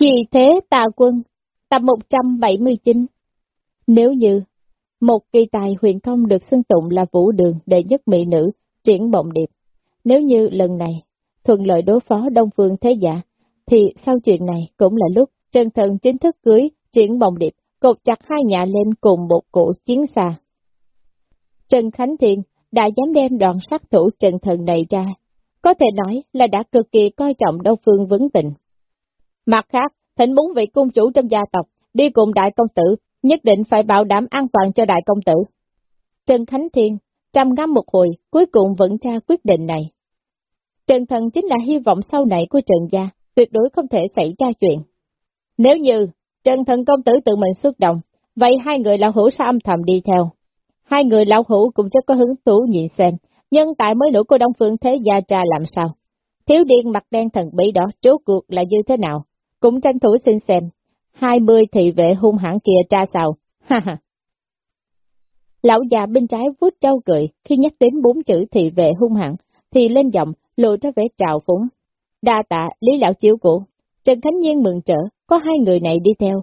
Vì thế tà quân, tập 179. Nếu như một kỳ tài huyện công được xưng tụng là vũ đường đệ nhất mỹ nữ, triển bộng điệp, nếu như lần này thuận lợi đối phó Đông Phương Thế Giả, thì sau chuyện này cũng là lúc Trần Thần chính thức cưới triển bồng điệp, cột chặt hai nhà lên cùng một cổ chiến xa. Trần Khánh Thiên đã dám đem đoàn sát thủ Trần Thần này ra, có thể nói là đã cực kỳ coi trọng Đông Phương Vấn Tịnh. Mặt khác, thỉnh bốn vị cung chủ trong gia tộc đi cùng đại công tử, nhất định phải bảo đảm an toàn cho đại công tử. Trần Khánh Thiên trầm ngắm một hồi, cuối cùng vẫn tra quyết định này. Trần Thần chính là hy vọng sau này của Trần Gia, tuyệt đối không thể xảy ra chuyện. Nếu như Trần Thần công tử tự mình xuất động, vậy hai người lão hữu sẽ âm thầm đi theo. Hai người lão hữu cũng rất có hứng thú nhìn xem, nhân tại mới nổi của Đông Phương Thế Gia cha làm sao. Thiếu điên mặt đen thần bí đó trố cuộc là như thế nào, cũng tranh thủ xin xem. Hai mươi thị vệ hung hãn kia tra sao, ha ha. Lão già bên trái vuốt trâu cười, khi nhắc đến bốn chữ thị vệ hung hãn, thì lên giọng, lộ ra vẻ trào phúng. Đa tạ, lý lão chiếu cũ Trần Khánh Nhiên mừng trở, có hai người này đi theo.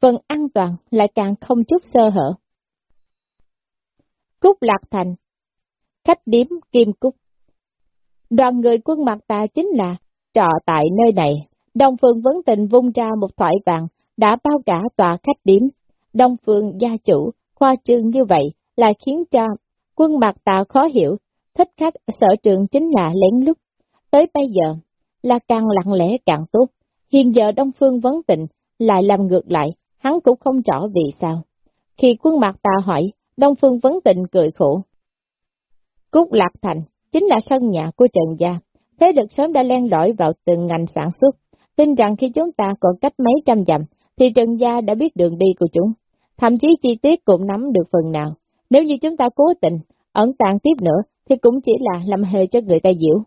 Phần an toàn lại càng không chút sơ hở. Cúc Lạc Thành Khách điếm Kim Cúc Đoàn người quân mặt ta chính là trọ tại nơi này. Đông Phương Vấn Tình vung ra một thoại vàng, đã bao cả tòa khách điểm. Đông Phương gia chủ, khoa trương như vậy, là khiến cho quân mặt ta khó hiểu, thích khách sở trường chính là lén lút. Tới bây giờ, là càng lặng lẽ càng tốt. Hiện giờ Đông Phương Vấn Tịnh lại làm ngược lại, hắn cũng không rõ vì sao. Khi quân mặt tà hỏi, Đông Phương Vấn Tịnh cười khổ. Cúc Lạc Thành chính là sân nhà của Trần Gia. Thế lực sớm đã len lỏi vào từng ngành sản xuất. Tin rằng khi chúng ta còn cách mấy trăm dặm, thì Trần Gia đã biết đường đi của chúng. Thậm chí chi tiết cũng nắm được phần nào. Nếu như chúng ta cố tình, ẩn tàng tiếp nữa, thì cũng chỉ là làm hề cho người ta diễu.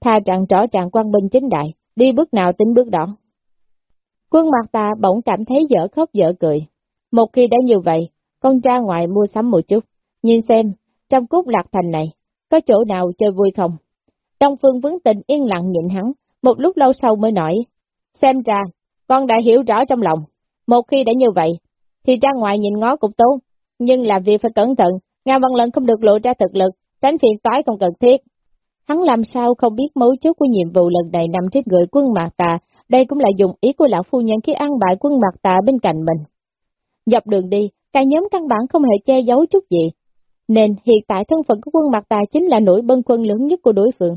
Tha rằng rõ ràng quan binh chính đại, đi bước nào tính bước đó. Quân mặt ta bỗng cảm thấy dở khóc dở cười. Một khi đã như vậy, con ra ngoài mua sắm một chút, nhìn xem, trong cốt lạc thành này, có chỗ nào chơi vui không? Đông Phương vấn tình yên lặng nhịn hắn, một lúc lâu sau mới nói, xem ra, con đã hiểu rõ trong lòng, một khi đã như vậy, thì ra ngoài nhìn ngó cũng tốt, nhưng làm việc phải cẩn thận, Nga Văn Lân không được lộ ra thực lực, tránh phiền toái không cần thiết. Hắn làm sao không biết mấu chốt của nhiệm vụ lần này nằm trên người quân Mạc Tà, đây cũng là dùng ý của lão phu nhân khi ăn bại quân Mạc Tà bên cạnh mình. Dọc đường đi, cả nhóm căn bản không hề che giấu chút gì, nên hiện tại thân phận của quân Mạc Tà chính là nổi bân quân lớn nhất của đối phương.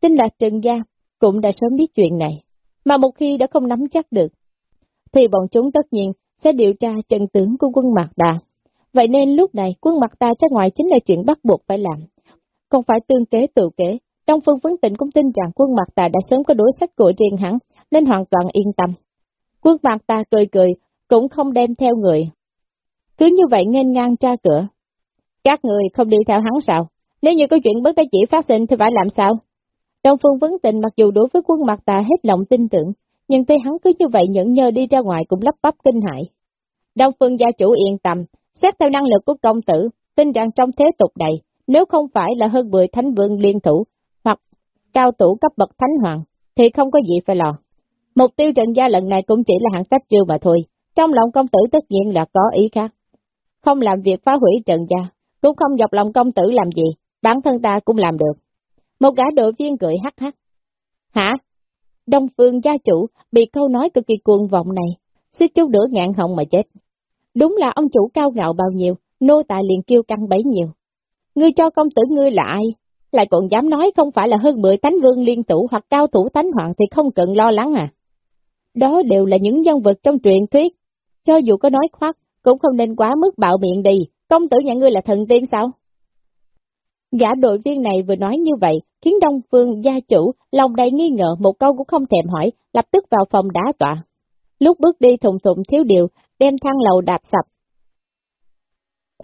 Tin là Trần Gia cũng đã sớm biết chuyện này, mà một khi đã không nắm chắc được, thì bọn chúng tất nhiên sẽ điều tra chân tướng của quân Mạc Đà. Vậy nên lúc này quân Mạc Đà ra ngoài chính là chuyện bắt buộc phải làm không phải tương kế tự kế. trong Phương Vấn Tịnh cũng tin rằng quân Mạc Đà đã sớm có đối sách của riêng hắn, nên hoàn toàn yên tâm. Quân Mạc Đà cười cười, cũng không đem theo người. Cứ như vậy nghênh ngang tra cửa. Các người không đi theo hắn sao? Nếu như có chuyện bất đắc chỉ phát sinh thì phải làm sao? Đông Phương Vấn Tịnh mặc dù đối với quân mặt Tà hết lòng tin tưởng, nhưng thấy hắn cứ như vậy nhẫn nhơ đi ra ngoài cũng lắp bắp kinh hại. Đông Phương gia chủ yên tâm, xét theo năng lực của công tử, tin rằng trong thế tục này, nếu không phải là hơn 10 thánh vương liên thủ, hoặc cao thủ cấp bậc thánh hoàng, thì không có gì phải lo. Mục tiêu trận gia lần này cũng chỉ là hạng tách chưa mà thôi, trong lòng công tử tất nhiên là có ý khác. Không làm việc phá hủy trận gia, cũng không dọc lòng công tử làm gì, bản thân ta cũng làm được. Một gã đội viên cười hắc hắc. Hả? Đông phương gia chủ bị câu nói cực kỳ cuồng vọng này, suýt chút nữa ngạn họng mà chết. Đúng là ông chủ cao ngạo bao nhiêu, nô tài liền kêu căng bấy nhiêu. Ngươi cho công tử ngươi là ai? Lại còn dám nói không phải là hơn 10 thánh vương liên tụ hoặc cao thủ thánh hoàng thì không cần lo lắng à. Đó đều là những nhân vật trong truyện thuyết. Cho dù có nói khoác, cũng không nên quá mức bạo miệng đi. Công tử nhà ngươi là thần tiên sao? Gã đội viên này vừa nói như vậy, khiến Đông Phương gia chủ lòng đầy nghi ngờ một câu cũng không thèm hỏi, lập tức vào phòng đá tọa. Lúc bước đi thùng thùng thiếu điều, đem thang lầu đạp sập,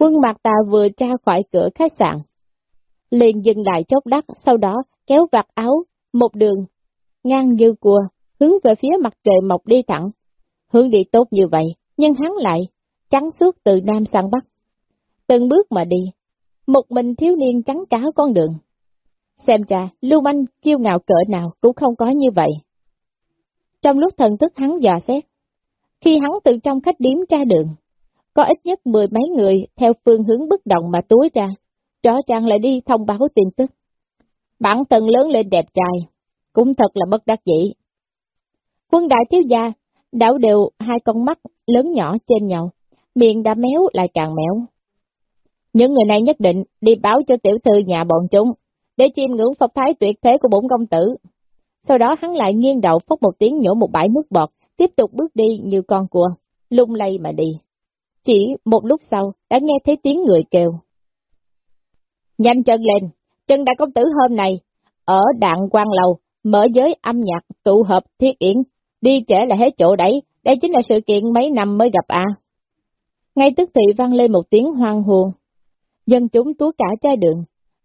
Quân mặt tà vừa ra khỏi cửa khách sạn. Liền dừng lại chốc đắt, sau đó kéo vạt áo, một đường, ngang như cua, hướng về phía mặt trời mọc đi thẳng. Hướng đi tốt như vậy, nhưng hắn lại, trắng suốt từ Nam sang Bắc. Từng bước mà đi, một mình thiếu niên trắng cáo con đường. Xem ra, Lưu Manh kiêu ngạo cỡ nào cũng không có như vậy. Trong lúc thần thức hắn dò xét, khi hắn từ trong khách điếm ra đường, có ít nhất mười mấy người theo phương hướng bất động mà túi ra, rõ ràng lại đi thông báo tin tức. Bản thân lớn lên đẹp trai, cũng thật là bất đắc dĩ. Quân đại thiếu gia, đảo đều hai con mắt lớn nhỏ trên nhau, miệng đã méo lại càng méo. Những người này nhất định đi báo cho tiểu thư nhà bọn chúng, để chiêm ngưỡng phong thái tuyệt thế của bổn công tử. Sau đó hắn lại nghiêng đầu phốc một tiếng nhổ một bãi nước bọt, tiếp tục bước đi như con cua, lung lay mà đi. Chỉ một lúc sau, đã nghe thấy tiếng người kêu. Nhanh chân lên, chân đại công tử hôm nay, ở đạn quan lầu, mở giới âm nhạc, tụ hợp thiết yển, đi trễ là hết chỗ đấy, đây chính là sự kiện mấy năm mới gặp à. Ngay tức thì vang lên một tiếng hoang hồn. Dân chúng túa cả chai đường.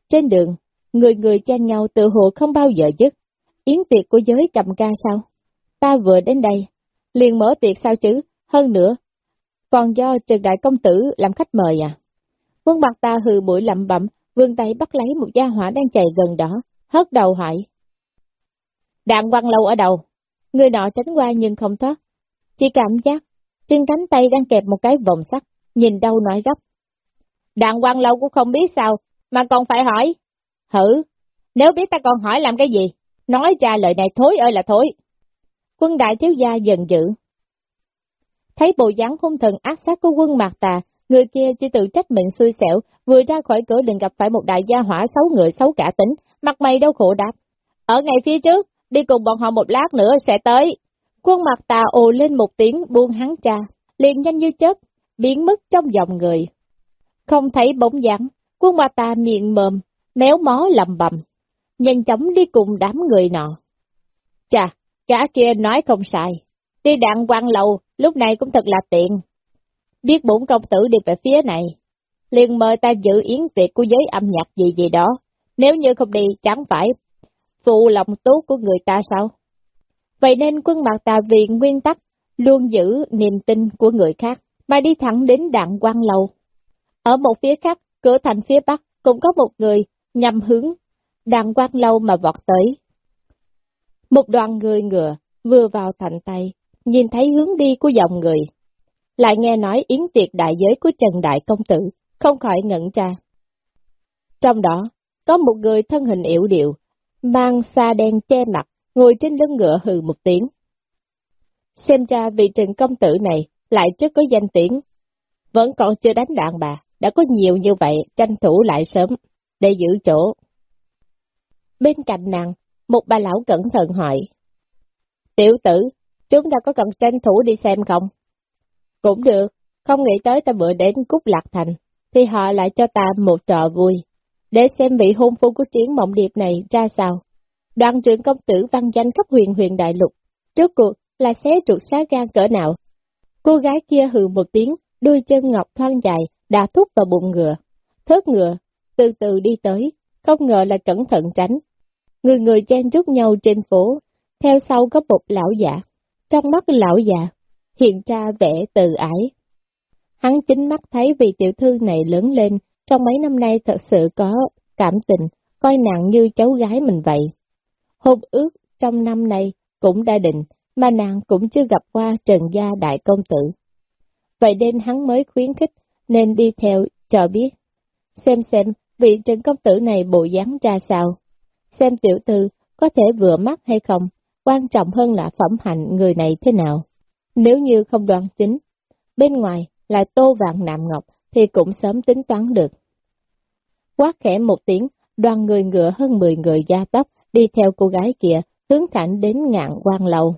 Trên đường, người người chen nhau tự hồ không bao giờ dứt. Yến tiệc của giới cầm ca sao? Ta vừa đến đây, liền mở tiệc sao chứ, hơn nữa. Còn do Trần Đại Công Tử làm khách mời à? Quân mặt ta hừ bụi lẩm bẩm, vương tay bắt lấy một gia hỏa đang chạy gần đó, hất đầu hỏi. Đạn quăng lâu ở đầu, người nọ tránh qua nhưng không thoát. Chỉ cảm giác, trên cánh tay đang kẹp một cái vòng sắt, nhìn đâu nói gấp đàn quan lâu cũng không biết sao, mà còn phải hỏi. Hử, nếu biết ta còn hỏi làm cái gì, nói ra lời này thối ơi là thối. Quân đại thiếu gia giận dữ. Thấy bộ dáng hung thần ác sát của quân mạc tà, người kia chỉ tự trách mình xui xẻo, vừa ra khỏi cửa liền gặp phải một đại gia hỏa xấu người xấu cả tính, mặt mày đau khổ đáp. Ở ngày phía trước, đi cùng bọn họ một lát nữa sẽ tới. Quân mặt tà ồ lên một tiếng buông hắn ra, liền nhanh như chớp, biến mất trong dòng người. Không thấy bóng dáng, quân mặt ta miệng mồm, méo mó lầm bầm, nhanh chóng đi cùng đám người nọ. Chà, cả kia nói không sai, đi đạn quan lầu, lúc này cũng thật là tiện. Biết bổn công tử đi về phía này, liền mời ta giữ yến tiệc của giới âm nhạc gì gì đó, nếu như không đi chẳng phải phụ lòng tốt của người ta sao? Vậy nên quân mặt tà vì nguyên tắc luôn giữ niềm tin của người khác, mà đi thẳng đến đạn quan lầu. Ở một phía khác, cửa thành phía bắc, cũng có một người nhằm hướng đang quan lâu mà vọt tới. Một đoàn người ngựa vừa vào thành tay, nhìn thấy hướng đi của dòng người. Lại nghe nói yến tiệc đại giới của Trần Đại Công Tử, không khỏi ngẩn ra. Trong đó, có một người thân hình yếu điệu, mang xa đen che mặt, ngồi trên lưng ngựa hừ một tiếng. Xem ra vị Trần Công Tử này lại rất có danh tiếng, vẫn còn chưa đánh đạn bà, đã có nhiều như vậy, tranh thủ lại sớm, để giữ chỗ. Bên cạnh nàng, một bà lão cẩn thận hỏi. Tiểu tử, chúng ta có cần tranh thủ đi xem không? Cũng được, không nghĩ tới ta vừa đến Cúc Lạc Thành, thì họ lại cho ta một trò vui, để xem vị hôn phu của chiến mộng điệp này ra sao. Đoàn trưởng công tử văn danh cấp huyền huyền đại lục, trước cuộc là xé trục xá gan cỡ nào. Cô gái kia hừ một tiếng, đôi chân ngọc thoang dài, đã thúc vào bụng ngựa. Thớt ngựa, từ từ đi tới, không ngờ là cẩn thận tránh. Người người chen rút nhau trên phố, theo sau có một lão giả. Trong mắt lão già, hiện ra vẻ từ ái. Hắn chính mắt thấy vị tiểu thư này lớn lên, trong mấy năm nay thật sự có cảm tình, coi nặng như cháu gái mình vậy. Hôn ước trong năm nay cũng đã định, mà nàng cũng chưa gặp qua Trần Gia Đại Công Tử. Vậy nên hắn mới khuyến khích, nên đi theo, cho biết. Xem xem, vị Trần Công Tử này bộ dáng ra sao. Xem tiểu thư có thể vừa mắt hay không, quan trọng hơn là phẩm hạnh người này thế nào. Nếu như không đoan chính, bên ngoài là tô vàng nạm ngọc thì cũng sớm tính toán được. Quát khẽ một tiếng, đoàn người ngựa hơn 10 người gia tốc đi theo cô gái kia, hướng thẳng đến ngạn quan lầu.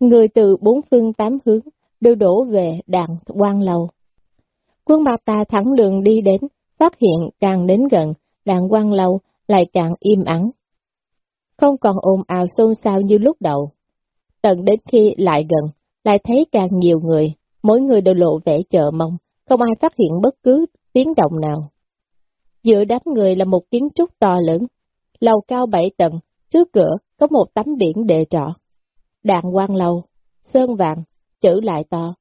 Người từ bốn phương tám hướng đều đổ về đàn quan lầu. Quân bạc ta thẳng đường đi đến, phát hiện càng đến gần, đàn quan lâu lại càng im ắng. Không còn ồn ào xôn xao như lúc đầu. Tận đến khi lại gần, lại thấy càng nhiều người, mỗi người đều lộ vẻ chờ mong, không ai phát hiện bất cứ tiếng động nào. Giữa đám người là một kiến trúc to lớn, lầu cao bảy tầng, trước cửa có một tấm biển đề trọ. Đàn quan lầu, sơn vàng, chữ lại to.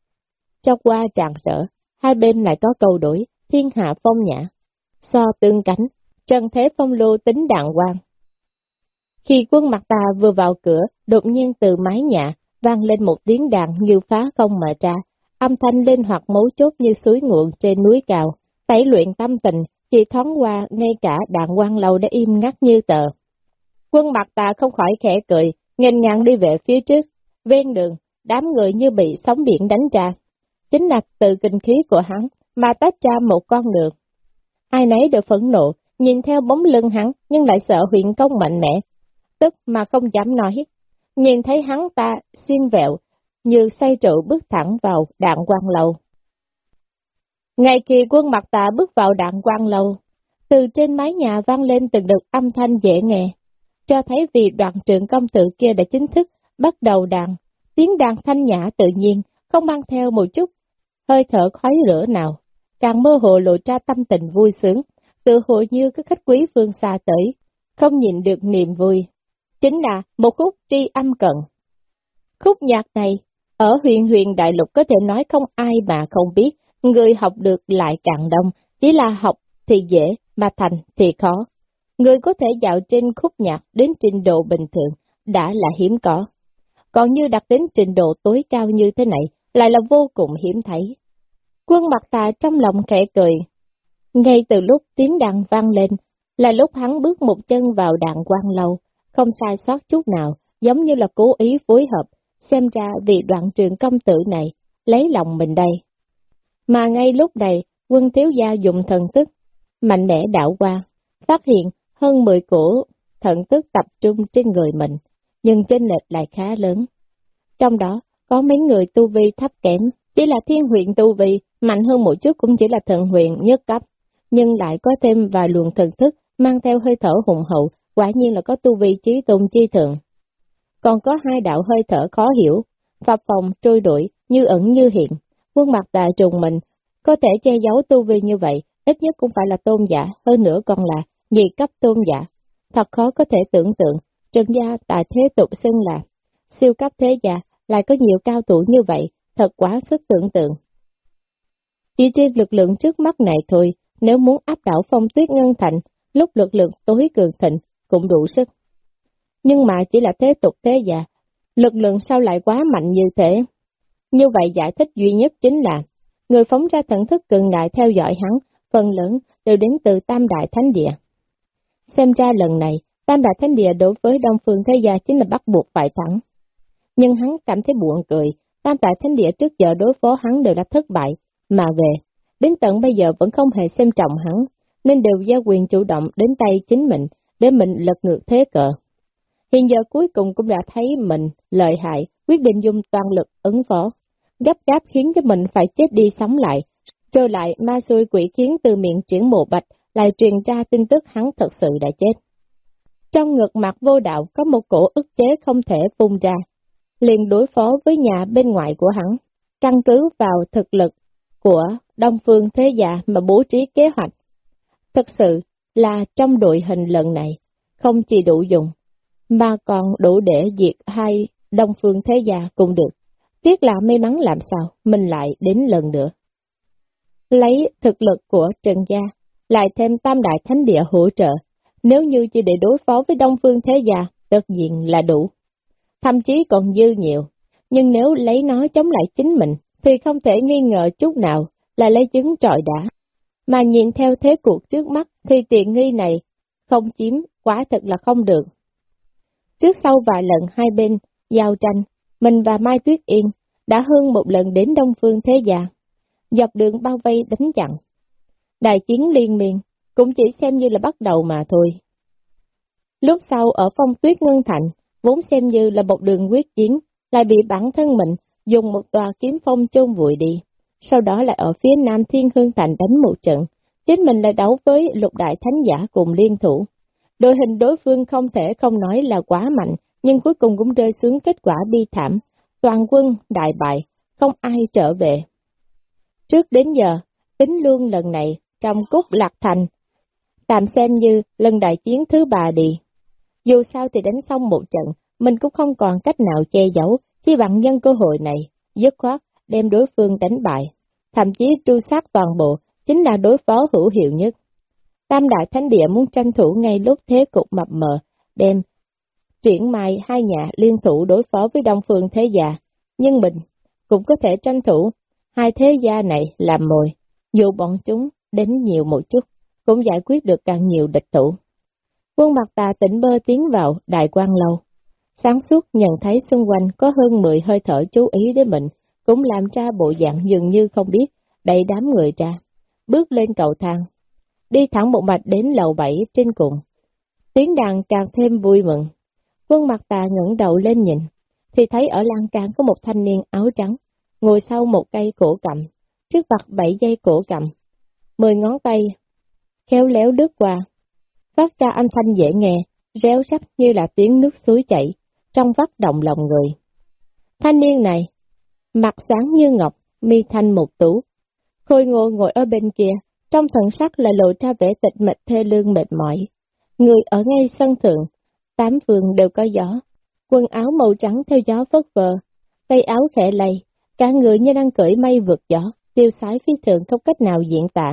Cho qua tràn sở, hai bên lại có câu đổi, thiên hạ phong nhã. So tương cánh, trần thế phong lô tính đàng hoàng Khi quân mặt ta vừa vào cửa, đột nhiên từ mái nhà, vang lên một tiếng đàn như phá không mở ra, âm thanh linh hoạt mấu chốt như suối nguồn trên núi cao, tẩy luyện tâm tình, chỉ thoáng qua ngay cả đàn quan lâu đã im ngắt như tờ. Quân mặt ta không khỏi khẽ cười, nghênh ngang đi về phía trước, ven đường, đám người như bị sóng biển đánh ra. Chính là từ kinh khí của hắn mà tách ra một con đường. Ai nấy đều phẫn nộ, nhìn theo bóng lưng hắn nhưng lại sợ huyện công mạnh mẽ, tức mà không dám nói. Nhìn thấy hắn ta xiên vẹo, như say rượu bước thẳng vào đạn quan lầu. Ngay khi quân mặt tạ bước vào đạn quan lầu, từ trên mái nhà vang lên từng đợt âm thanh dễ nghe, cho thấy vì đoàn trưởng công tử kia đã chính thức bắt đầu đàn, tiếng đàn thanh nhã tự nhiên, không mang theo một chút hơi thở khói lửa nào, càng mơ hồ lộ ra tâm tình vui sướng, tự hồ như các khách quý phương xa tới, không nhìn được niềm vui. Chính là một khúc tri âm cận. Khúc nhạc này, ở huyền huyền đại lục có thể nói không ai mà không biết, người học được lại càng đông, chỉ là học thì dễ, mà thành thì khó. Người có thể dạo trên khúc nhạc đến trình độ bình thường, đã là hiếm có. Còn như đặt đến trình độ tối cao như thế này, lại là vô cùng hiếm thấy. Quân mặt tà trong lòng khẽ cười. Ngay từ lúc tiếng đàn vang lên, là lúc hắn bước một chân vào đàn quan lâu, không sai sót chút nào, giống như là cố ý phối hợp, xem ra vì đoạn trường công tử này, lấy lòng mình đây. Mà ngay lúc này, quân thiếu gia dùng thần tức mạnh mẽ đảo qua, phát hiện hơn 10 cổ thần tức tập trung trên người mình, nhưng trên lệch lại khá lớn. Trong đó, có mấy người tu vi thấp kém, chỉ là thiên huyện tu vi, mạnh hơn một chút cũng chỉ là thần huyện nhất cấp, nhưng lại có thêm vài luồng thần thức mang theo hơi thở hùng hậu, quả nhiên là có tu vi trí tôn chi thượng. Còn có hai đạo hơi thở khó hiểu, phập phòng trôi đuổi, như ẩn như hiện, quân mặt tà trùng mình, có thể che giấu tu vi như vậy, ít nhất cũng phải là tôn giả, hơn nữa còn là nhị cấp tôn giả. Thật khó có thể tưởng tượng, trần gia tại thế tục xưng là siêu cấp thế gia, lại có nhiều cao thủ như vậy, thật quá sức tưởng tượng. Chỉ trên lực lượng trước mắt này thôi, nếu muốn áp đảo phong tuyết ngân thành, lúc lực lượng tối cường thịnh cũng đủ sức. Nhưng mà chỉ là thế tục thế già, lực lượng sao lại quá mạnh như thế? Như vậy giải thích duy nhất chính là, người phóng ra thần thức cường đại theo dõi hắn, phần lớn đều đến từ Tam Đại Thánh Địa. Xem ra lần này, Tam Đại Thánh Địa đối với Đông Phương Thế Gia chính là bắt buộc phải thắng. Nhưng hắn cảm thấy buồn cười, Tam Đại Thánh Địa trước giờ đối phó hắn đều đã thất bại, mà về, đến tận bây giờ vẫn không hề xem trọng hắn, nên đều giao quyền chủ động đến tay chính mình, để mình lật ngược thế cờ. Hiện giờ cuối cùng cũng đã thấy mình lợi hại, quyết định dùng toàn lực ứng phó, gấp gáp khiến cho mình phải chết đi sống lại, rồi lại ma xui quỷ khiến từ miệng triển mộ bạch lại truyền ra tin tức hắn thật sự đã chết. Trong ngực mặt vô đạo có một cổ ức chế không thể phun ra, liền đối phó với nhà bên ngoài của hắn, căn cứ vào thực lực của Đông Phương Thế Dạ mà bố trí kế hoạch. Thật sự là trong đội hình lần này, không chỉ đủ dùng, mà còn đủ để diệt hai Đông Phương Thế Gia cũng được. Tiếc là may mắn làm sao, mình lại đến lần nữa. Lấy thực lực của Trần Gia, lại thêm tam đại thánh địa hỗ trợ, nếu như chỉ để đối phó với Đông Phương Thế Gia, tất nhiên là đủ. Thậm chí còn dư nhiều, nhưng nếu lấy nó chống lại chính mình, thì không thể nghi ngờ chút nào là lấy chứng trọi đã. Mà nhìn theo thế cuộc trước mắt thì tiện nghi này không chiếm quá thật là không được. Trước sau vài lần hai bên giao tranh, mình và Mai Tuyết Yên đã hơn một lần đến Đông Phương Thế Già, dọc đường bao vây đánh chặn. Đại chiến liên miên cũng chỉ xem như là bắt đầu mà thôi. Lúc sau ở phong tuyết Ngân Thành, vốn xem như là một đường quyết chiến, lại bị bản thân mình dùng một tòa kiếm phong chôn vùi đi. Sau đó lại ở phía nam Thiên Hương Thành đánh một trận, chính mình lại đấu với lục đại thánh giả cùng liên thủ. Đội hình đối phương không thể không nói là quá mạnh, nhưng cuối cùng cũng rơi xuống kết quả bi thảm, toàn quân đại bại, không ai trở về. Trước đến giờ, tính luôn lần này, trong cúc lạc thành, tạm xem như lần đại chiến thứ ba đi. Dù sao thì đánh xong một trận, mình cũng không còn cách nào che giấu, chỉ bằng nhân cơ hội này, dứt khoát đem đối phương đánh bại. Thậm chí tru sát toàn bộ, chính là đối phó hữu hiệu nhất. Tam Đại Thánh Địa muốn tranh thủ ngay lúc thế cục mập mờ, đem triển mai hai nhà liên thủ đối phó với Đông Phương Thế Gia, nhưng mình cũng có thể tranh thủ hai thế gia này làm mồi, dù bọn chúng đến nhiều một chút, cũng giải quyết được càng nhiều địch thủ. Quân mặt tà tỉnh bơ tiến vào đại quan lâu. Sáng suốt nhận thấy xung quanh có hơn 10 hơi thở chú ý đến mình, cũng làm ra bộ dạng dường như không biết, Đầy đám người ra, bước lên cầu thang, đi thẳng một mạch đến lầu 7 trên cùng. Tiếng đàn càng thêm vui mừng. Quân mặt tà ngẩng đầu lên nhìn, thì thấy ở lan can có một thanh niên áo trắng, ngồi sau một cây cổ cầm, trước mặt bảy dây cổ cầm, mười ngón tay, khéo léo lướt qua, phát ra âm thanh dễ nghe, réo rắt như là tiếng nước suối chảy, trong vắt động lòng người. Thanh niên này, mặt sáng như ngọc, mi thanh một tú, khôi ngô ngồi ở bên kia, trong thần sắc là lộ ra vẻ tịch mịch thê lương mệt mỏi. Người ở ngay sân thượng, tám vườn đều có gió, quần áo màu trắng theo gió vất vờ, tay áo khẽ lầy, cả người như đang cởi mây vượt gió, tiêu sái phi thường không cách nào diễn tả.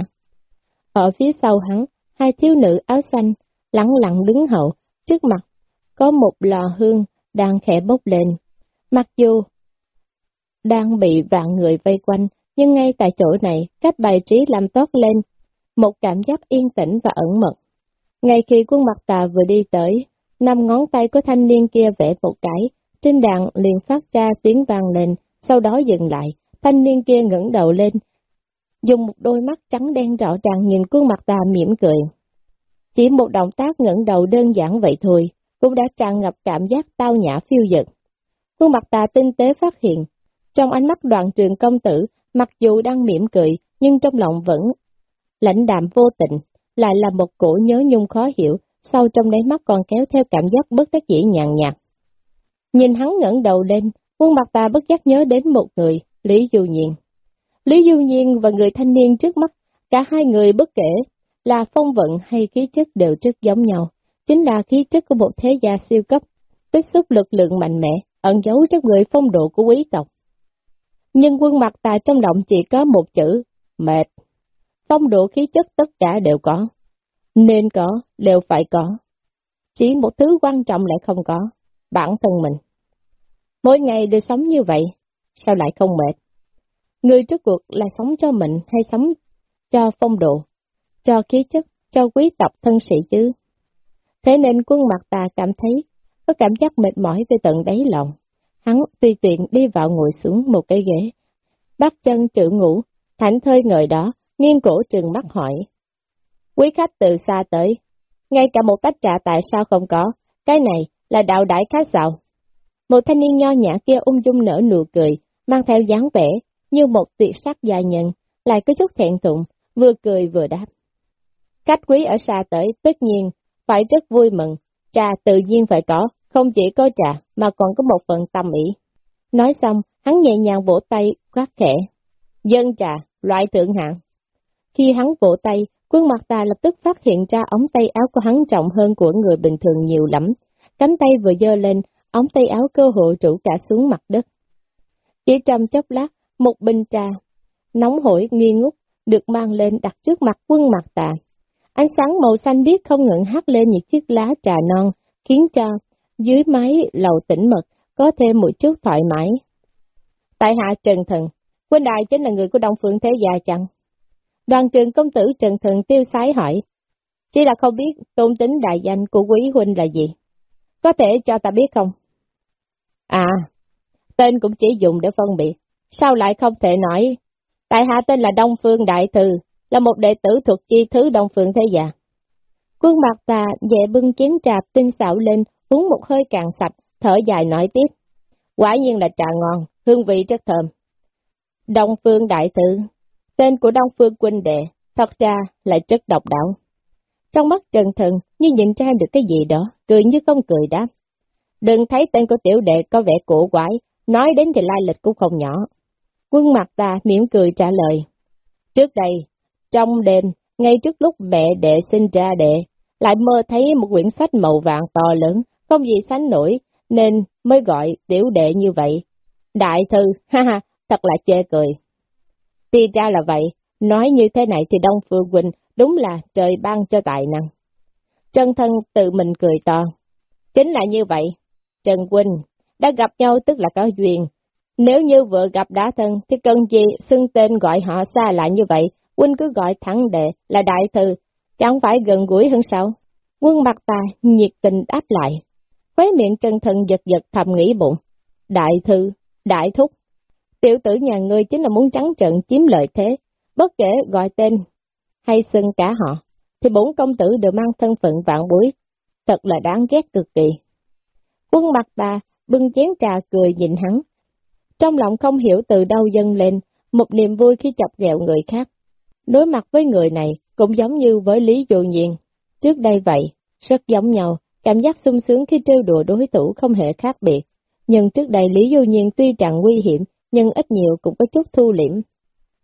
Ở phía sau hắn, hai thiếu nữ áo xanh, lặng lặng đứng hậu, trước mặt, có một lò hương đang khẽ bốc lên. Mặc dù đang bị vạn người vây quanh, nhưng ngay tại chỗ này, cách bài trí làm tốt lên, một cảm giác yên tĩnh và ẩn mật. Ngay khi quân mặt tà vừa đi tới, năm ngón tay của thanh niên kia vẽ một cái, trên đàn liền phát ra tiếng vang lên, sau đó dừng lại, thanh niên kia ngẩng đầu lên, dùng một đôi mắt trắng đen rõ ràng nhìn khuôn mặt ta mỉm cười. Chỉ một động tác ngẩng đầu đơn giản vậy thôi, cũng đã tràn ngập cảm giác tao nhã phiêu dật. Khuôn mặt ta tinh tế phát hiện, trong ánh mắt đoàn trường công tử, mặc dù đang mỉm cười, nhưng trong lòng vẫn lãnh đạm vô tình, lại là một cổ nhớ nhung khó hiểu, sau trong đáy mắt còn kéo theo cảm giác bất đắc dĩ nhàn nhạt. Nhìn hắn ngẩng đầu lên, khuôn mặt ta bất giác nhớ đến một người, Lý Du Nhiên. Lý Du Nhiên và người thanh niên trước mắt, cả hai người bất kể là phong vận hay khí chất đều rất giống nhau, chính là khí chất của một thế gia siêu cấp, tích xúc lực lượng mạnh mẽ, ẩn giấu trong người phong độ của quý tộc. Nhưng quân mặt ta trong động chỉ có một chữ, mệt. Phong độ khí chất tất cả đều có, nên có, đều phải có. Chỉ một thứ quan trọng lại không có, bản thân mình. Mỗi ngày đều sống như vậy, sao lại không mệt? Người trước cuộc là sống cho mình hay sống cho phong độ, cho khí chất, cho quý tộc thân sĩ chứ? Thế nên quân mặt tà cảm thấy có cảm giác mệt mỏi từ tận đáy lòng. Hắn tùy tiện đi vào ngồi xuống một cái ghế, bắt chân chữ ngủ, thảnh thơi ngồi đó, nghiêng cổ trừng mắt hỏi. Quý khách từ xa tới, ngay cả một tách trà tại sao không có, cái này là đạo đại khá sao? Một thanh niên nho nhã kia ung dung nở nụ cười, mang theo dáng vẻ, như một tuyệt sắc gia nhân, lại có chút thẹn thùng, vừa cười vừa đáp. Khách quý ở xa tới, tất nhiên, phải rất vui mừng, trà tự nhiên phải có, không chỉ có trà, mà còn có một phần tâm ý. Nói xong, hắn nhẹ nhàng vỗ tay, quát khẽ. Dân trà, loại thượng hạng. Khi hắn vỗ tay, quân mặt ta lập tức phát hiện ra ống tay áo của hắn trọng hơn của người bình thường nhiều lắm. Cánh tay vừa dơ lên, ống tay áo cơ hội trụ cả xuống mặt đất. Chỉ trong chốc lát, một bình trà, nóng hổi nghi ngút, được mang lên đặt trước mặt quân mặt tà. Ánh sáng màu xanh biếc không ngừng hắt lên những chiếc lá trà non, khiến cho dưới mái lầu tĩnh mật có thêm một chút thoải mái. Tại hạ Trần Thần, quân đại chính là người của Đông Phương Thế Gia chẳng Đoàn trường công tử Trần Thần tiêu sái hỏi, chỉ là không biết tôn tính đại danh của quý huynh là gì. Có thể cho ta biết không? À, tên cũng chỉ dùng để phân biệt, sao lại không thể nói? Tại hạ tên là Đông Phương Đại Từ, là một đệ tử thuộc chi thứ Đông Phương Thế già. Quân mặt ta dễ bưng chén trà tinh xạo lên, uống một hơi càng sạch, thở dài nói tiếp. Quả nhiên là trà ngon, hương vị rất thơm. Đông Phương Đại Tử, tên của Đông Phương Quynh Đệ, thật ra lại rất độc đạo. Trong mắt Trần Thần như nhìn ra được cái gì đó, cười như không cười đáp. Đừng thấy tên của tiểu đệ có vẻ cổ quái, nói đến thì lai lịch cũng không nhỏ. Quân mặt ta mỉm cười trả lời. Trước đây, trong đêm, ngay trước lúc mẹ đệ sinh ra đệ, lại mơ thấy một quyển sách màu vàng to lớn, không gì sánh nổi, nên mới gọi tiểu đệ như vậy. Đại thư, ha ha, thật là chê cười. Thì ra là vậy, nói như thế này thì Đông Phương Quỳnh đúng là trời ban cho tài năng. Trân thân tự mình cười to. Chính là như vậy. Trần Quỳnh đã gặp nhau tức là có duyên. Nếu như vừa gặp đã thân thì cần gì xưng tên gọi họ xa lại như vậy, Huynh cứ gọi thẳng đệ là đại thư, chẳng phải gần gũi hơn sao? Quân mặt ta nhiệt tình đáp lại. Khóe miệng chân thân giật giật thầm nghĩ bụng. Đại thư, đại thúc. Tiểu tử nhà ngươi chính là muốn trắng trận chiếm lợi thế, bất kể gọi tên hay xưng cả họ, thì bốn công tử đều mang thân phận vạn bối, thật là đáng ghét cực kỳ. Quân mặt ta bưng chén trà cười nhìn hắn. Trong lòng không hiểu từ đâu dâng lên, một niềm vui khi chọc ghẹo người khác. Đối mặt với người này cũng giống như với Lý Dụ Nhiên. Trước đây vậy, rất giống nhau, cảm giác sung sướng khi trêu đùa đối thủ không hề khác biệt. Nhưng trước đây Lý Du Nhiên tuy chẳng nguy hiểm, nhưng ít nhiều cũng có chút thu liễm.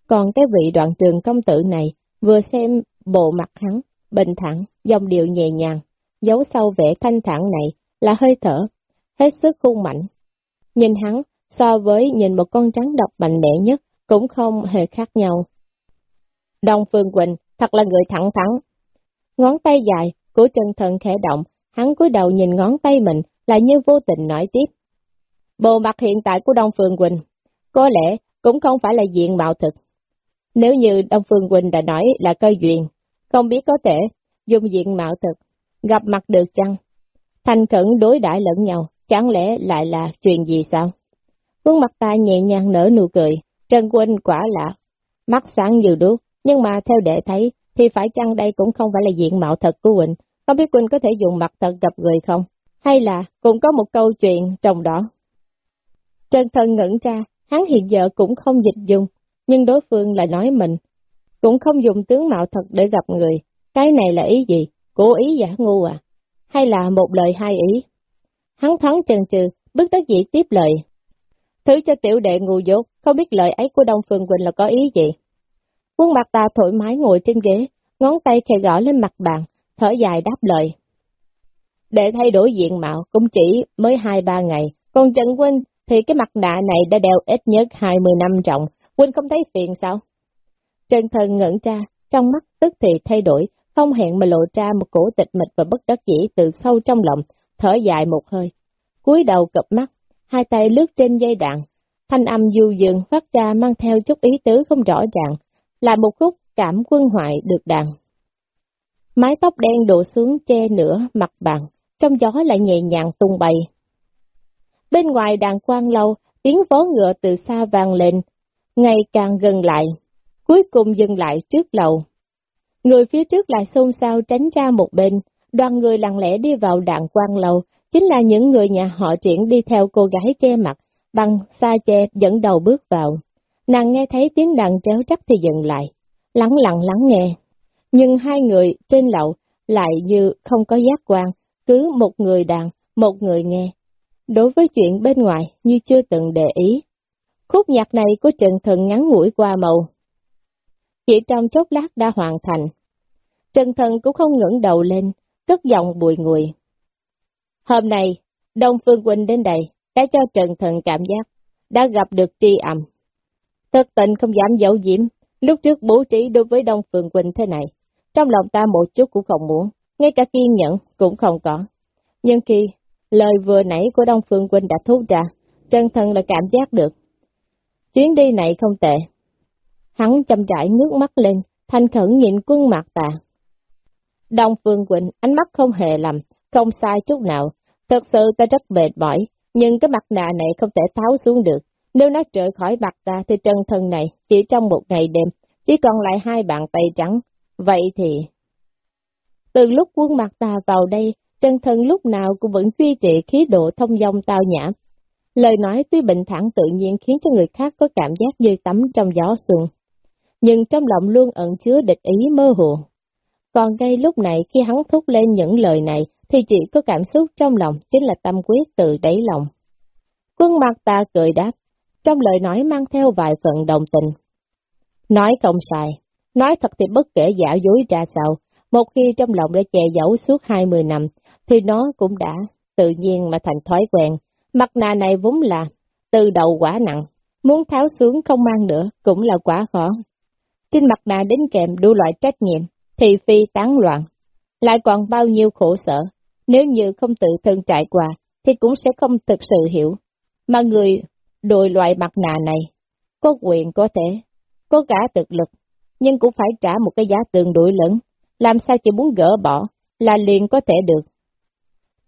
Còn cái vị đoạn trường công tử này, vừa xem bộ mặt hắn, bình thẳng, dòng điệu nhẹ nhàng, giấu sau vẻ thanh thản này là hơi thở, hết sức hung mạnh. Nhìn hắn, so với nhìn một con trắng độc mạnh mẽ nhất, cũng không hề khác nhau. Đông Phương Quỳnh thật là người thẳng thắn. Ngón tay dài của chân thần khẽ động, hắn cúi đầu nhìn ngón tay mình là như vô tình nói tiếp. Bộ mặt hiện tại của Đông Phương Quỳnh, có lẽ cũng không phải là diện mạo thực. Nếu như Đông Phương Quỳnh đã nói là cơ duyên, không biết có thể dùng diện mạo thực, gặp mặt được chăng? Thành khẩn đối đãi lẫn nhau, chẳng lẽ lại là chuyện gì sao? Khuôn mặt ta nhẹ nhàng nở nụ cười, Trần Quỳnh quả lạ, mắt sáng như đuốc, nhưng mà theo đệ thấy, thì phải chăng đây cũng không phải là diện mạo thật của Quỳnh, không biết Quỳnh có thể dùng mặt thật gặp người không? Hay là cũng có một câu chuyện trong đó? Trần Thần ngẩn ra, hắn hiện giờ cũng không dịch dùng, nhưng đối phương lại nói mình, cũng không dùng tướng mạo thật để gặp người. Cái này là ý gì? Cố ý giả ngu à? Hay là một lời hai ý? Hắn thoáng chần chừ, bức đắc dĩ tiếp lời. Thứ cho tiểu đệ ngu dốt, không biết lời ấy của Đông Phương Quỳnh là có ý gì. Quân mặt ta thoải mái ngồi trên ghế, ngón tay khẽ gõ lên mặt bàn, thở dài đáp lời. Để thay đổi diện mạo cũng chỉ mới hai ba ngày, còn Trần Quynh thì cái mặt nạ này đã đeo ít nhất 20 năm trọng, Quynh không thấy phiền sao? Trần Thần ngẩn ra, trong mắt tức thì thay đổi, không hẹn mà lộ ra một cổ tịch mịch và bất đắc dĩ từ sâu trong lòng, thở dài một hơi. cúi đầu cập mắt, hai tay lướt trên dây đạn, thanh âm du dường phát ra mang theo chút ý tứ không rõ ràng, là một khúc cảm quân hoại được đàn. Mái tóc đen đổ xuống che nửa mặt bàn, trong gió lại nhẹ nhàng tung bay. Bên ngoài đàn quan lâu, tiếng vó ngựa từ xa vang lên, ngày càng gần lại, cuối cùng dừng lại trước lầu. Người phía trước lại xôn xao tránh ra một bên, đoàn người lặng lẽ đi vào đàn quan lầu, chính là những người nhà họ triển đi theo cô gái che mặt, bằng xa che dẫn đầu bước vào. Nàng nghe thấy tiếng đàn tréo trắc thì dừng lại, lắng lặng lắng nghe. Nhưng hai người trên lậu lại như không có giác quan, cứ một người đàn, một người nghe. Đối với chuyện bên ngoài như chưa từng để ý. Khúc nhạc này của Trần Thần ngắn ngủi qua màu. Chỉ trong chốc lát đã hoàn thành. Trần Thần cũng không ngẩng đầu lên, cất giọng bùi ngùi. Hôm nay, Đông Phương Quỳnh đến đây, đã cho Trần Thần cảm giác, đã gặp được tri âm. Thật tình không dám giấu diễm, lúc trước bố trí đối với Đông Phương Quỳnh thế này, trong lòng ta một chút cũng không muốn, ngay cả kiên nhẫn cũng không có. Nhưng khi lời vừa nãy của Đông Phương Quỳnh đã thốt ra, Trần Thần là cảm giác được. Chuyến đi này không tệ. Hắn chăm trải ngước mắt lên, thanh khẩn nhìn quân mặt tà. Đông Phương Quỳnh, ánh mắt không hề lầm, không sai chút nào. Thật sự ta rất mệt mỏi, nhưng cái mặt nạ này không thể tháo xuống được. Nếu nó trở khỏi mặt ta thì chân thân này chỉ trong một ngày đêm, chỉ còn lại hai bàn tay trắng. Vậy thì... Từ lúc quân mặt ta vào đây, chân thân lúc nào cũng vẫn duy trì khí độ thông dong tao nhã. Lời nói tuy bình thản tự nhiên khiến cho người khác có cảm giác như tắm trong gió xuân. Nhưng trong lòng luôn ẩn chứa địch ý mơ hồ. Còn ngay lúc này khi hắn thúc lên những lời này thì chỉ có cảm xúc trong lòng chính là tâm quyết từ đáy lòng. Quân mặt ta cười đáp, trong lời nói mang theo vài phần đồng tình. Nói không sai, nói thật thì bất kể giả dối ra sao, một khi trong lòng đã che giấu suốt 20 năm, thì nó cũng đã tự nhiên mà thành thói quen. Mặt nạ này vốn là từ đầu quả nặng, muốn tháo xuống không mang nữa cũng là quá khó. Trên mặt nạ đến kèm đủ loại trách nhiệm, thì phi tán loạn, lại còn bao nhiêu khổ sở. Nếu như không tự thân trải qua, thì cũng sẽ không thực sự hiểu. Mà người đội loại mặt nạ này, có quyền có thể, có cả thực lực, nhưng cũng phải trả một cái giá tương đối lớn, làm sao chỉ muốn gỡ bỏ, là liền có thể được.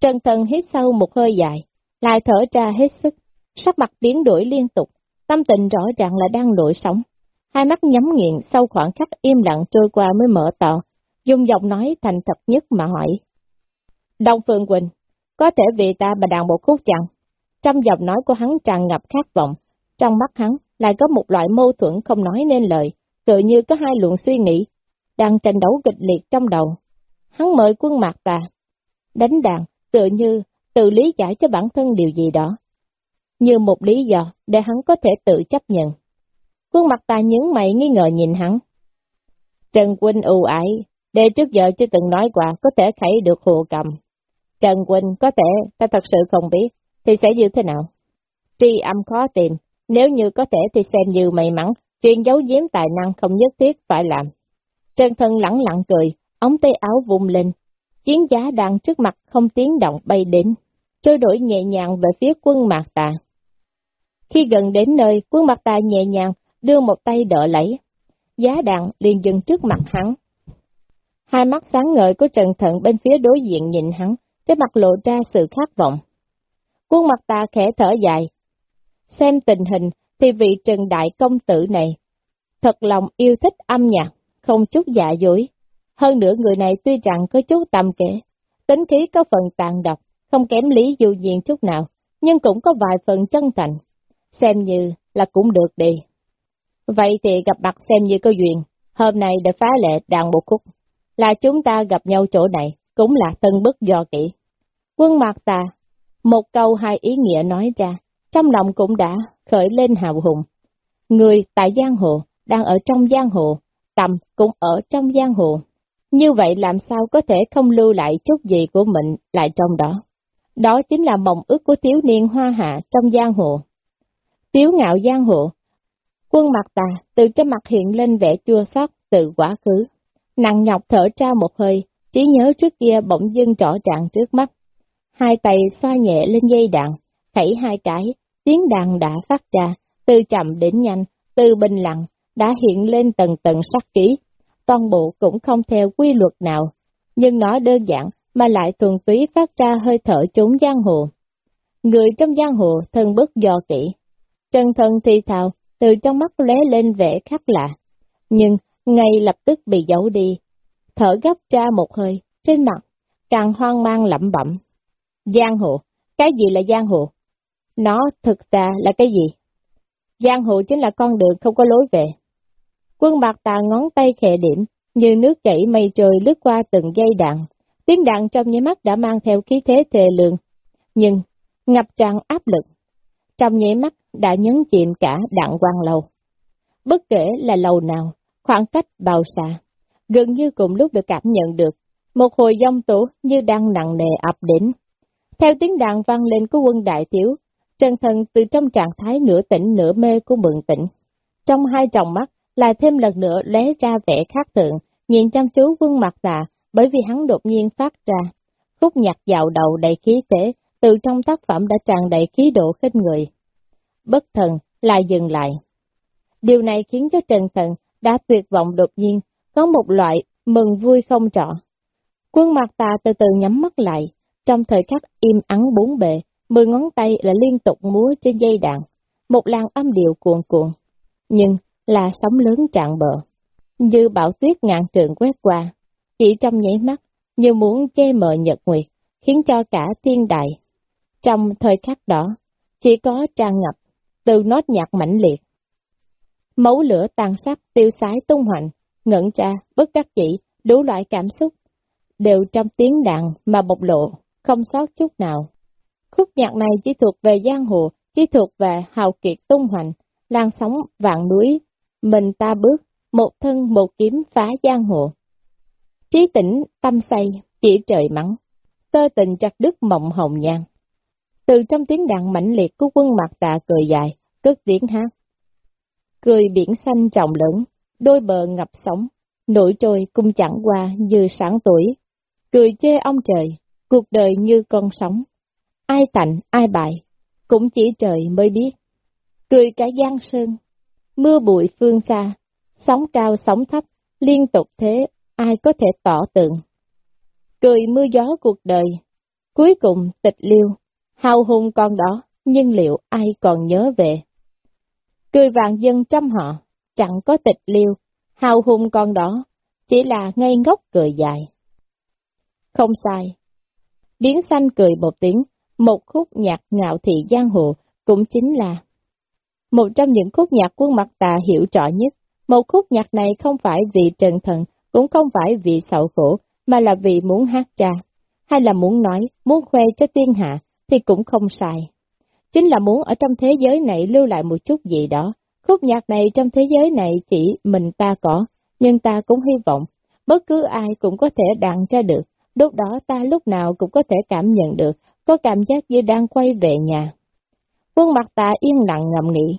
Trần Thần hít sâu một hơi dài, lại thở ra hết sức, sắc mặt biến đổi liên tục, tâm tình rõ ràng là đang nổi sóng. Hai mắt nhắm nghiền sau khoảng khắc im lặng trôi qua mới mở to, dùng giọng nói thành thật nhất mà hỏi. Đông Phương Quỳnh, có thể vì ta mà đàn một khúc chăng? Trong giọng nói của hắn tràn ngập khát vọng, trong mắt hắn lại có một loại mâu thuẫn không nói nên lời, tự như có hai luồng suy nghĩ, đang tranh đấu kịch liệt trong đầu. Hắn mời quân mạc ta, đánh đàn, tự như tự lý giải cho bản thân điều gì đó, như một lý do để hắn có thể tự chấp nhận. Quân mặt ta nhướng mày nghi ngờ nhìn hắn. Trần Quynh ưu ái, để trước giờ chưa từng nói qua có thể khẩy được hồ cầm. Trần Quynh có thể, ta thật sự không biết, thì sẽ như thế nào? Tri âm khó tìm, nếu như có thể thì xem như may mắn, chuyện giấu giếm tài năng không nhất thiết phải làm. Trần Thân lẳng lặng cười, ống tay áo vung lên, chiến giá đang trước mặt không tiếng động bay đến, trôi đổi nhẹ nhàng về phía quân Mạc Tà. Khi gần đến nơi, quân Mạc Tà nhẹ nhàng đưa một tay đỡ lấy, giá đạn liền dừng trước mặt hắn. Hai mắt sáng ngời của Trần Thận bên phía đối diện nhìn hắn, trên mặt lộ ra sự khát vọng. Quân mặt ta khẽ thở dài. Xem tình hình thì vị Trần Đại Công Tử này thật lòng yêu thích âm nhạc, không chút dạ dối. Hơn nữa người này tuy rằng có chút tầm kể, tính khí có phần tàn độc, không kém lý dù diện chút nào, nhưng cũng có vài phần chân thành. Xem như là cũng được đi. Vậy thì gặp mặt xem như có duyên, hôm nay để phá lệ đàn một khúc. Là chúng ta gặp nhau chỗ này, cũng là tân bức do kỹ. Quân mạc tà, một câu hai ý nghĩa nói ra, trong lòng cũng đã khởi lên hào hùng. Người tại giang hồ, đang ở trong giang hồ, tầm cũng ở trong giang hồ. Như vậy làm sao có thể không lưu lại chút gì của mình lại trong đó? Đó chính là mộng ước của thiếu niên hoa hạ trong giang hồ. Tiếu ngạo giang hồ. Quân mặt tà từ trên mặt hiện lên vẻ chua xót từ quá khứ. Nặng nhọc thở ra một hơi, trí nhớ trước kia bỗng dưng rõ ràng trước mắt. Hai tay xoa nhẹ lên dây đàn, khẩy hai cái, tiếng đàn đã phát ra, từ chậm đến nhanh, từ bình lặng, đã hiện lên tầng tầng sắc ký. Toàn bộ cũng không theo quy luật nào, nhưng nó đơn giản mà lại thuần túy phát ra hơi thở trốn giang hồ. Người trong giang hồ thân bất do kỹ. Chân thân thi thào, từ trong mắt lé lên vẻ khác lạ. Nhưng, ngay lập tức bị giấu đi. Thở gấp ra một hơi, trên mặt, càng hoang mang lẩm bẩm. Giang hồ, cái gì là giang hồ? Nó thực ra là cái gì? Giang hồ chính là con đường không có lối về. Quân bạc tà ngón tay khẽ điểm, như nước chảy mây trời lướt qua từng dây đạn. Tiếng đạn trong nháy mắt đã mang theo khí thế thề lượng, nhưng ngập tràn áp lực. Trong nháy mắt đã nhấn chìm cả đạn quang lầu. Bất kể là lầu nào, khoảng cách bao xa, gần như cùng lúc được cảm nhận được, một hồi dông tố như đang nặng nề ập đến. Theo tiếng đàn vang lên của quân đại thiếu, Trần Thần từ trong trạng thái nửa tỉnh nửa mê của bừng tỉnh. Trong hai tròng mắt, lại thêm lần nữa lóe ra vẻ khác thường, nhìn chăm chú quân mặt tà, bởi vì hắn đột nhiên phát ra. Khúc nhạc dạo đầu đầy khí thế, từ trong tác phẩm đã tràn đầy khí độ khinh người. Bất thần lại dừng lại. Điều này khiến cho Trần Thần đã tuyệt vọng đột nhiên, có một loại mừng vui không trọ. Quân mặt tà từ từ nhắm mắt lại, trong thời khắc im ắng bốn bề, mười ngón tay là liên tục múa trên dây đàn, một làn âm điệu cuồn cuộn, nhưng là sóng lớn tràn bờ. Như bão tuyết ngàn trường quét qua, chỉ trong nháy mắt, như muốn che mờ nhật nguyệt, khiến cho cả thiên đại. Trong thời khắc đó, chỉ có tràn ngập, từ nốt nhạc mãnh liệt. Máu lửa tàn sắc tiêu sái tung hoành, ngẩn cha, bất đắc dĩ đủ loại cảm xúc, đều trong tiếng đàn mà bộc lộ, không sót chút nào. Khúc nhạc này chỉ thuộc về giang hồ, chỉ thuộc về hào kiệt tung hoành, lan sóng vạn núi, mình ta bước, một thân một kiếm phá giang hồ. Trí tỉnh, tâm say, chỉ trời mắng, tơ tình chặt đứt mộng hồng nhan. Từ trong tiếng đàn mãnh liệt của quân mặt tà cười dài, cất tiếng hát. Cười biển xanh trọng lớn, đôi bờ ngập sóng, nổi trôi cung chẳng qua như sáng tuổi. Cười chê ông trời, cuộc đời như con sóng, ai tạnh ai bại, cũng chỉ trời mới biết. Cười cả giang sơn, mưa bụi phương xa, sóng cao sóng thấp, liên tục thế, ai có thể tỏ tượng. Cười mưa gió cuộc đời, cuối cùng tịch liêu, hào hùng con đó, nhưng liệu ai còn nhớ về? Cười vạn dân trăm họ, chẳng có tịch liêu, hào hùng con đó, chỉ là ngây ngốc cười dài. Không sai. Biến xanh cười một tiếng, một khúc nhạc ngạo thị giang hồ cũng chính là một trong những khúc nhạc quân mặt tà hiểu rõ nhất. Một khúc nhạc này không phải vì trần thần, cũng không phải vì sầu khổ, mà là vì muốn hát cha, hay là muốn nói, muốn khoe cho tiên hạ, thì cũng không sai. Chính là muốn ở trong thế giới này lưu lại một chút gì đó. Khúc nhạc này trong thế giới này chỉ mình ta có, nhưng ta cũng hy vọng, bất cứ ai cũng có thể đàn ra được. Lúc đó ta lúc nào cũng có thể cảm nhận được, có cảm giác như đang quay về nhà. Quân mặt ta yên lặng ngậm nghĩ.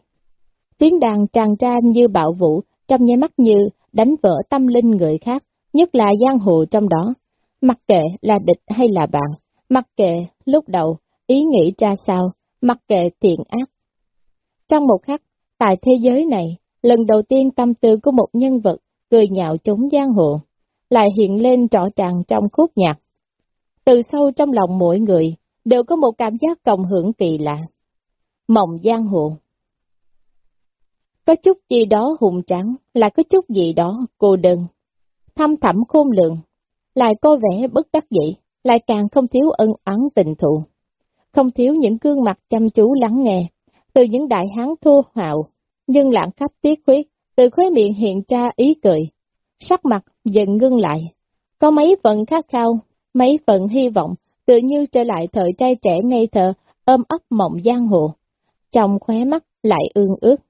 Tiếng đàn tràn ra như bạo vũ, trong nháy mắt như đánh vỡ tâm linh người khác, nhất là giang hồ trong đó. Mặc kệ là địch hay là bạn, mặc kệ lúc đầu ý nghĩ ra sao, mặc kệ thiện ác. Trong một khắc, tại thế giới này, lần đầu tiên tâm tư của một nhân vật cười nhạo chúng giang hồ, lại hiện lên rõ ràng trong khúc nhạc. Từ sâu trong lòng mỗi người, đều có một cảm giác cộng hưởng kỳ lạ. Mộng giang hồ Có chút gì đó hùng trắng, là có chút gì đó cô đơn. Thâm thẳm khôn lượng, lại có vẻ bất đắc dĩ, lại càng không thiếu ân oán tình thù. Không thiếu những gương mặt chăm chú lắng nghe, từ những đại hán thô hạo, nhưng lạng khách tiết khuyết, từ khóe miệng hiện ra ý cười. Sắc mặt dần ngưng lại, có mấy phần khát khao, mấy phần hy vọng, tự như trở lại thời trai trẻ ngây thơ, ôm ấp mộng giang hồ. Trong khóe mắt lại ương ước.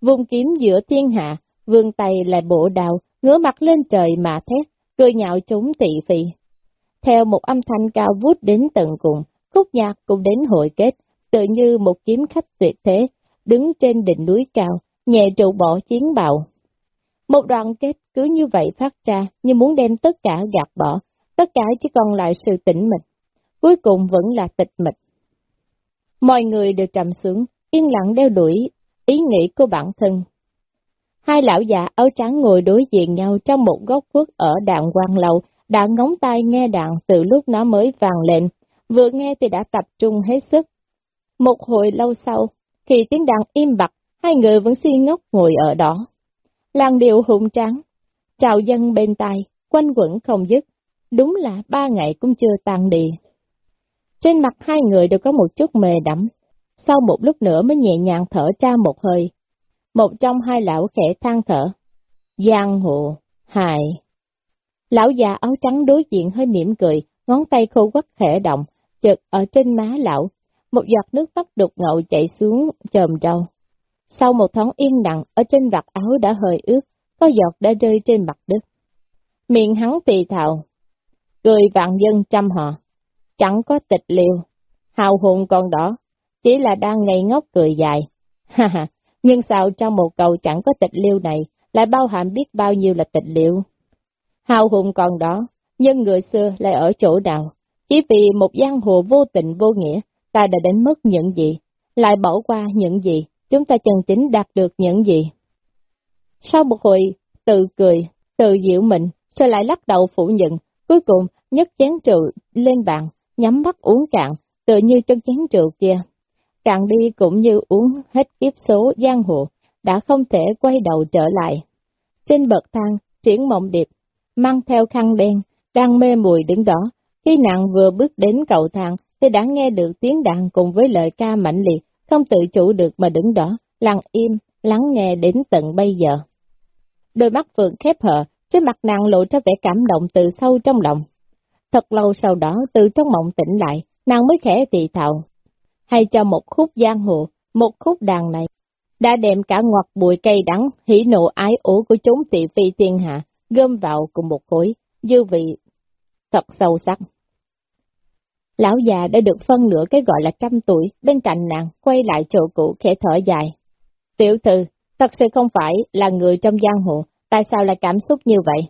Vùng kiếm giữa thiên hạ, vương tay lại bộ đào, ngửa mặt lên trời mà thét, cười nhạo chúng tị phì. Theo một âm thanh cao vút đến tận cùng, khúc nhạc cũng đến hội kết, tự như một kiếm khách tuyệt thế, đứng trên đỉnh núi cao, nhẹ trụ bỏ chiến bào. Một đoàn kết cứ như vậy phát ra, như muốn đem tất cả gạt bỏ, tất cả chỉ còn lại sự tĩnh mịch, cuối cùng vẫn là tịch mịch. Mọi người đều trầm xuống, yên lặng đeo đuổi ý nghĩ của bản thân. Hai lão già áo trắng ngồi đối diện nhau trong một góc khuất ở đạn quan lầu, đã ngóng tay nghe đạn từ lúc nó mới vàng lên, vừa nghe thì đã tập trung hết sức. Một hồi lâu sau, khi tiếng đàn im bặt, hai người vẫn si ngốc ngồi ở đó. Làng điệu hùng tráng, chào dân bên tai, quanh quẩn không dứt, đúng là ba ngày cũng chưa tan đi. Trên mặt hai người đều có một chút mề đắm, sau một lúc nữa mới nhẹ nhàng thở ra một hơi. Một trong hai lão khẽ than thở, giang hồ, hài. Lão già áo trắng đối diện hơi mỉm cười, ngón tay khô quắt khẽ động, chợt ở trên má lão, một giọt nước mắt đục ngậu chảy xuống chồm râu. Sau một thoáng yên lặng, ở trên vạt áo đã hơi ướt, có giọt đã rơi trên mặt đất. Miệng hắn tỳ thào, cười vạn dân trăm họ, chẳng có tịch liêu, hào hùng còn đỏ, chỉ là đang ngây ngốc cười dài. Ha ha, nhưng sao trong một cầu chẳng có tịch liêu này, lại bao hàm biết bao nhiêu là tịch liêu. Hào hùng còn đó, nhưng người xưa lại ở chỗ nào? Chỉ vì một giang hồ vô tình vô nghĩa, ta đã đánh mất những gì, lại bỏ qua những gì, chúng ta chân chính đạt được những gì. Sau một hồi, tự cười, tự dịu mình, rồi lại lắc đầu phủ nhận, cuối cùng nhấc chén rượu lên bàn, nhắm mắt uống cạn, tự như trong chén rượu kia. Cạn đi cũng như uống hết kiếp số giang hồ, đã không thể quay đầu trở lại. Trên bậc thang, triển mộng điệp, mang theo khăn đen, đang mê mùi đứng đó. Khi nàng vừa bước đến cầu thang, thì đã nghe được tiếng đàn cùng với lời ca mạnh liệt, không tự chủ được mà đứng đó, lặng im, lắng nghe đến tận bây giờ. Đôi mắt Phượng khép hờ, trên mặt nàng lộ ra vẻ cảm động từ sâu trong lòng. Thật lâu sau đó, từ trong mộng tỉnh lại, nàng mới khẽ tỳ thạo. Hay cho một khúc giang hồ, một khúc đàn này, đã đem cả ngoặt bụi cây đắng, hỉ nộ ái ố của chúng tỷ phi thiên hạ, gom vào cùng một khối, dư vị thật sâu sắc. Lão già đã được phân nửa cái gọi là trăm tuổi, bên cạnh nàng, quay lại chỗ cũ khẽ thở dài. Tiểu thư, thật sự không phải là người trong giang hồ, tại sao lại cảm xúc như vậy?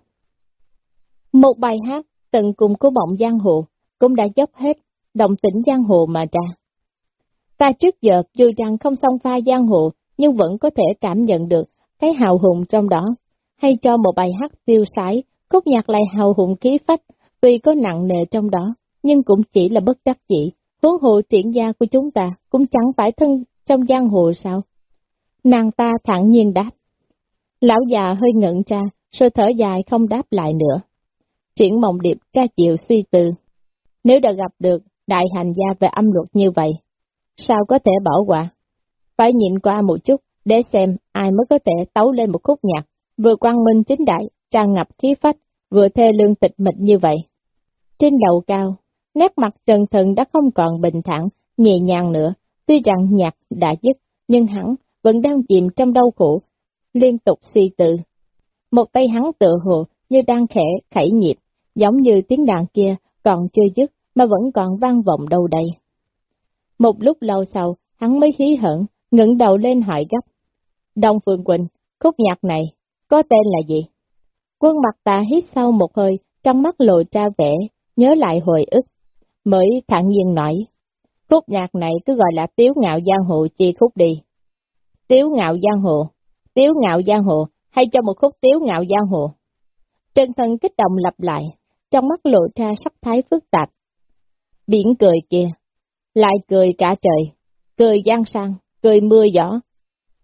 Một bài hát, từng cùng của bọng giang hồ, cũng đã dốc hết, động tĩnh giang hồ mà ra. Ta trước giờ dù rằng không song pha giang hồ, nhưng vẫn có thể cảm nhận được cái hào hùng trong đó. Hay cho một bài hát tiêu sái, khúc nhạc lại hào hùng khí phách, tuy có nặng nề trong đó, nhưng cũng chỉ là bất đắc dĩ. Huống hộ triển gia của chúng ta cũng chẳng phải thân trong giang hồ sao? Nàng ta thẳng nhiên đáp. Lão già hơi ngẩn ra, rồi thở dài không đáp lại nữa. Triển mộng điệp tra chịu suy tư. Nếu đã gặp được đại hành gia về âm luật như vậy, sao có thể bỏ qua? Phải nhịn qua một chút để xem ai mới có thể tấu lên một khúc nhạc, vừa quang minh chính đại, tràn ngập khí phách, vừa thê lương tịch mịch như vậy. Trên đầu cao, nét mặt trần thần đã không còn bình thản, nhẹ nhàng nữa, tuy rằng nhạc đã dứt, nhưng hắn vẫn đang chìm trong đau khổ, liên tục suy tự. Một tay hắn tự hồ như đang khẽ khẩy nhịp, giống như tiếng đàn kia còn chưa dứt mà vẫn còn vang vọng đâu đây. Một lúc lâu sau, hắn mới hí hận, ngẩng đầu lên hỏi gấp. Đông Phương Quỳnh, khúc nhạc này, có tên là gì? Quân mặt ta hít sâu một hơi, trong mắt lộ ra vẻ, nhớ lại hồi ức, mới thẳng nhiên nói. Khúc nhạc này cứ gọi là tiếu ngạo giang hồ chi khúc đi. Tiếu ngạo giang hồ, tiếu ngạo giang hồ, hay cho một khúc tiếu ngạo giang hồ. Trần thần kích động lặp lại, trong mắt lộ ra sắc thái phức tạp. Biển cười kia, lại cười cả trời, cười giang sang, cười mưa gió,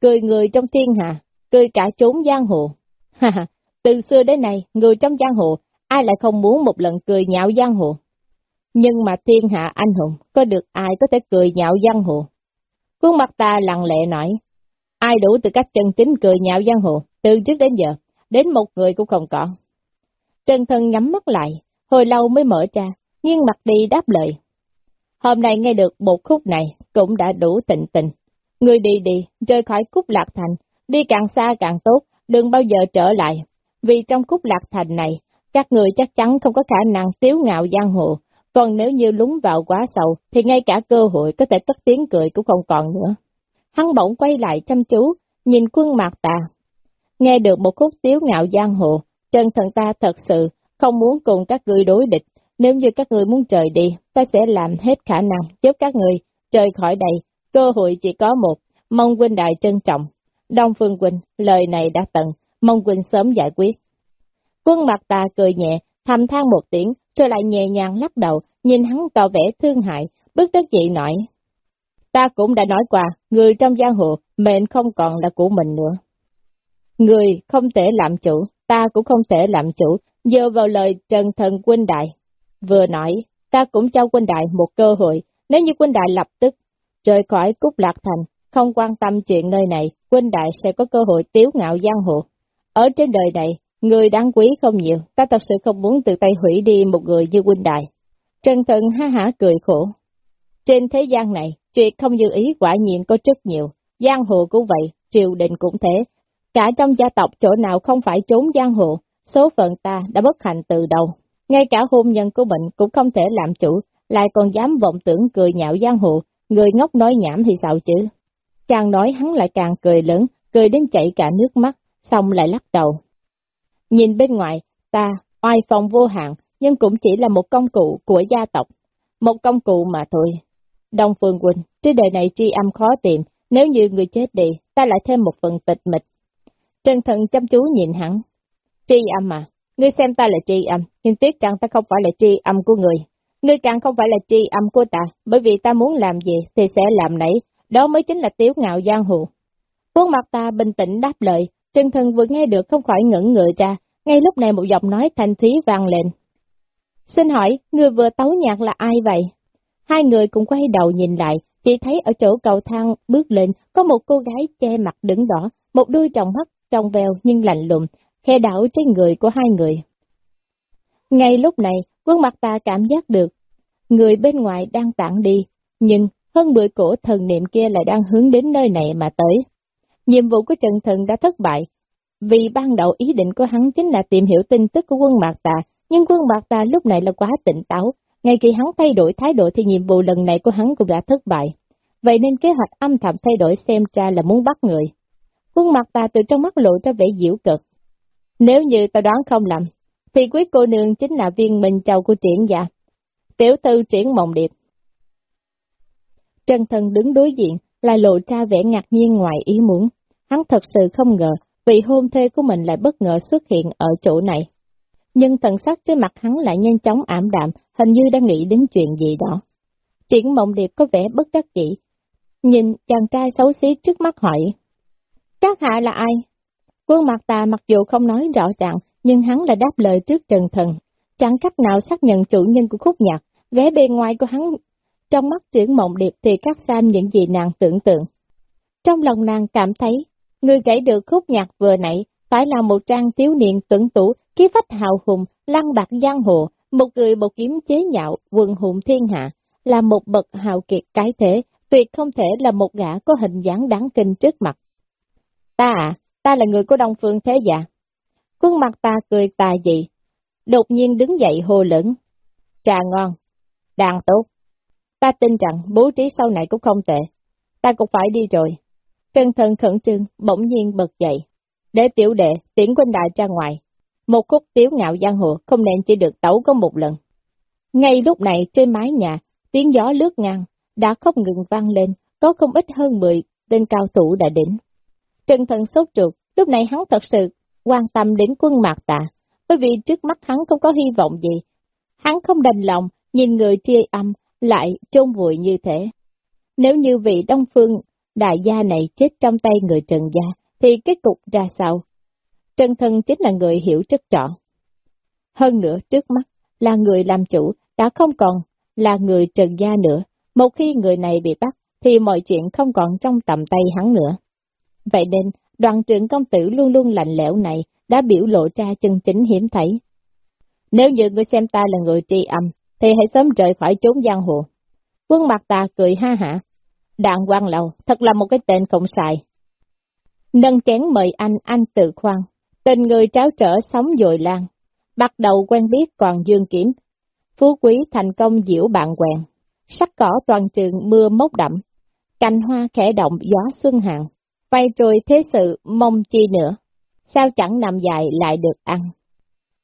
cười người trong thiên hạ, cười cả chốn giang hồ. Ha ha, từ xưa đến nay, người trong giang hồ, ai lại không muốn một lần cười nhạo giang hồ. Nhưng mà thiên hạ anh hùng, có được ai có thể cười nhạo giang hồ? Khuôn mặt ta lặng lẽ nói, ai đủ từ cách chân chính cười nhạo giang hồ, từ trước đến giờ, đến một người cũng không có. Trần thân nhắm mắt lại, hồi lâu mới mở ra, nghiêng mặt đi đáp lời. Hôm nay nghe được một khúc này, cũng đã đủ tịnh tình. Người đi đi, rời khỏi khúc lạc thành, đi càng xa càng tốt, đừng bao giờ trở lại. Vì trong khúc lạc thành này, các người chắc chắn không có khả năng tiếu ngạo giang hồ, còn nếu như lúng vào quá sâu, thì ngay cả cơ hội có thể cất tiếng cười cũng không còn nữa. Hắn bỗng quay lại chăm chú, nhìn quân mạc tà. Nghe được một khúc tiếu ngạo giang hồ, chân thần ta thật sự không muốn cùng các người đối địch. Nếu như các người muốn trời đi, ta sẽ làm hết khả năng giúp các người trời khỏi đây. Cơ hội chỉ có một, mong huynh đại trân trọng. Đông Phương Quỳnh, lời này đã tận, mong Quỳnh sớm giải quyết. Quân mặt ta cười nhẹ, thầm than một tiếng, rồi lại nhẹ nhàng lắc đầu, nhìn hắn tỏ vẻ thương hại, bức đất dị nói. Ta cũng đã nói qua, người trong giang hồ, mệnh không còn là của mình nữa. Người không thể làm chủ, ta cũng không thể làm chủ, dơ vào lời Trần Thần Quân Đại. Vừa nói, ta cũng cho Quân Đại một cơ hội, nếu như Quân Đại lập tức rời khỏi Cúc Lạc Thành, không quan tâm chuyện nơi này, Quân Đại sẽ có cơ hội tiếu ngạo giang hồ. Ở trên đời này, người đáng quý không nhiều, ta thật sự không muốn tự tay hủy đi một người như huynh Đại. Trần Thần ha hả cười khổ. Trên thế gian này, chuyện không như ý quả nhiên có rất nhiều, giang hồ cũng vậy, triều đình cũng thế. Cả trong gia tộc chỗ nào không phải trốn giang hồ, số phận ta đã bất hạnh từ đầu. Ngay cả hôn nhân của mình cũng không thể làm chủ, lại còn dám vọng tưởng cười nhạo giang hồ, người ngốc nói nhảm thì sao chứ. Càng nói hắn lại càng cười lớn, cười đến chảy cả nước mắt, xong lại lắc đầu. Nhìn bên ngoài, ta, oai phong vô hạn, nhưng cũng chỉ là một công cụ của gia tộc. Một công cụ mà thôi. Đông Phương Quỳnh, trên đời này tri âm khó tìm, nếu như người chết đi, ta lại thêm một phần tịch mịch. Trần Thần chăm chú nhìn hắn. Tri âm à, ngươi xem ta là tri âm, nhưng tiếc rằng ta không phải là tri âm của người. Ngươi càng không phải là tri âm của ta, bởi vì ta muốn làm gì thì sẽ làm nấy, đó mới chính là tiếu ngạo giang hồ. Khuôn mặt ta bình tĩnh đáp lời, Trần Thần vừa nghe được không khỏi ngẩn người ra, ngay lúc này một giọng nói thanh thúy vang lên. Xin hỏi, người vừa tấu nhạc là ai vậy? Hai người cũng quay đầu nhìn lại, chỉ thấy ở chỗ cầu thang bước lên có một cô gái che mặt đứng đỏ, một đôi tròng mắt trong veo nhưng lạnh lùng, khe đảo trên người của hai người. Ngay lúc này, quân mặt ta cảm giác được, người bên ngoài đang tản đi, nhưng hơn mười cổ thần niệm kia lại đang hướng đến nơi này mà tới. Nhiệm vụ của Trần Thần đã thất bại, vì ban đầu ý định của hắn chính là tìm hiểu tin tức của quân Mạc Tà, nhưng quân Mạc Tà lúc này là quá tỉnh táo, ngay khi hắn thay đổi thái độ thì nhiệm vụ lần này của hắn cũng đã thất bại. Vậy nên kế hoạch âm thầm thay đổi xem ra là muốn bắt người. Quân Mạc Tà từ trong mắt lộ ra vẻ diễu cực. Nếu như ta đoán không lầm, thì quý cô nương chính là viên minh châu của triển già Tiểu thư triển mộng điệp. Trần Thần đứng đối diện, lại lộ ra vẻ ngạc nhiên ngoài ý muốn. Hắn thật sự không ngờ, vị hôn thê của mình lại bất ngờ xuất hiện ở chỗ này. Nhưng thần sắc trên mặt hắn lại nhanh chóng ảm đạm, hình như đang nghĩ đến chuyện gì đó. Triển mộng điệp có vẻ bất đắc dĩ. Nhìn chàng trai xấu xí trước mắt hỏi. Các hạ là ai? Quân mặt tà mặc dù không nói rõ ràng, nhưng hắn lại đáp lời trước Trần Thần. Chẳng cách nào xác nhận chủ nhân của khúc nhạc, vẻ bề ngoài của hắn trong mắt triển mộng điệp thì cắt sam những gì nàng tưởng tượng. Trong lòng nàng cảm thấy, người gãy được khúc nhạc vừa nãy phải là một trang thiếu niên tuấn tủ, khí phách hào hùng, lăng bạc giang hồ, một người một kiếm chế nhạo, quần hùng thiên hạ, là một bậc hào kiệt cái thế, tuyệt không thể là một gã có hình dáng đáng kinh trước mặt. Ta à, ta là người của Đông Phương Thế Dạ. Khuôn mặt ta cười tà dị, đột nhiên đứng dậy hồ lớn. Trà ngon, đàn tốt. Ta tin rằng bố trí sau này cũng không tệ. Ta cũng phải đi rồi. Trân thần khẩn trương, bỗng nhiên bật dậy. Để tiểu đệ, tiễn quân đại ra ngoài. Một khúc tiếu ngạo giang hồ không nên chỉ được tấu có một lần. Ngay lúc này trên mái nhà, tiếng gió lướt ngang, đã không ngừng vang lên, có không ít hơn 10 tên cao thủ đã đến. Trần thần sốt ruột, lúc này hắn thật sự quan tâm đến quân mạc tạ, bởi vì trước mắt hắn không có hy vọng gì. Hắn không đành lòng, nhìn người chia âm, lại chôn vùi như thế. Nếu như vị Đông Phương đại gia này chết trong tay người Trần Gia, thì kết cục ra sao? Trần Thân chính là người hiểu rất rõ. Hơn nữa, trước mắt, là người làm chủ, đã không còn là người Trần Gia nữa. Một khi người này bị bắt, thì mọi chuyện không còn trong tầm tay hắn nữa. Vậy nên, đoàn trưởng công tử luôn luôn lạnh lẽo này đã biểu lộ ra chân chính hiểm thấy. Nếu như người xem ta là người tri âm, thì hãy sớm rời khỏi chốn giang hồ. Quân mặt ta cười ha hả. Đạn quan lầu, thật là một cái tên không xài. Nâng chén mời anh, anh tự khoan. Tình người tráo trở sống dồi lan. Bắt đầu quen biết còn dương kiểm. Phú quý thành công diễu bạn quen. Sắc cỏ toàn trường mưa mốc đậm. Cành hoa khẽ động gió xuân hàng. Vay trôi thế sự mong chi nữa. Sao chẳng nằm dài lại được ăn.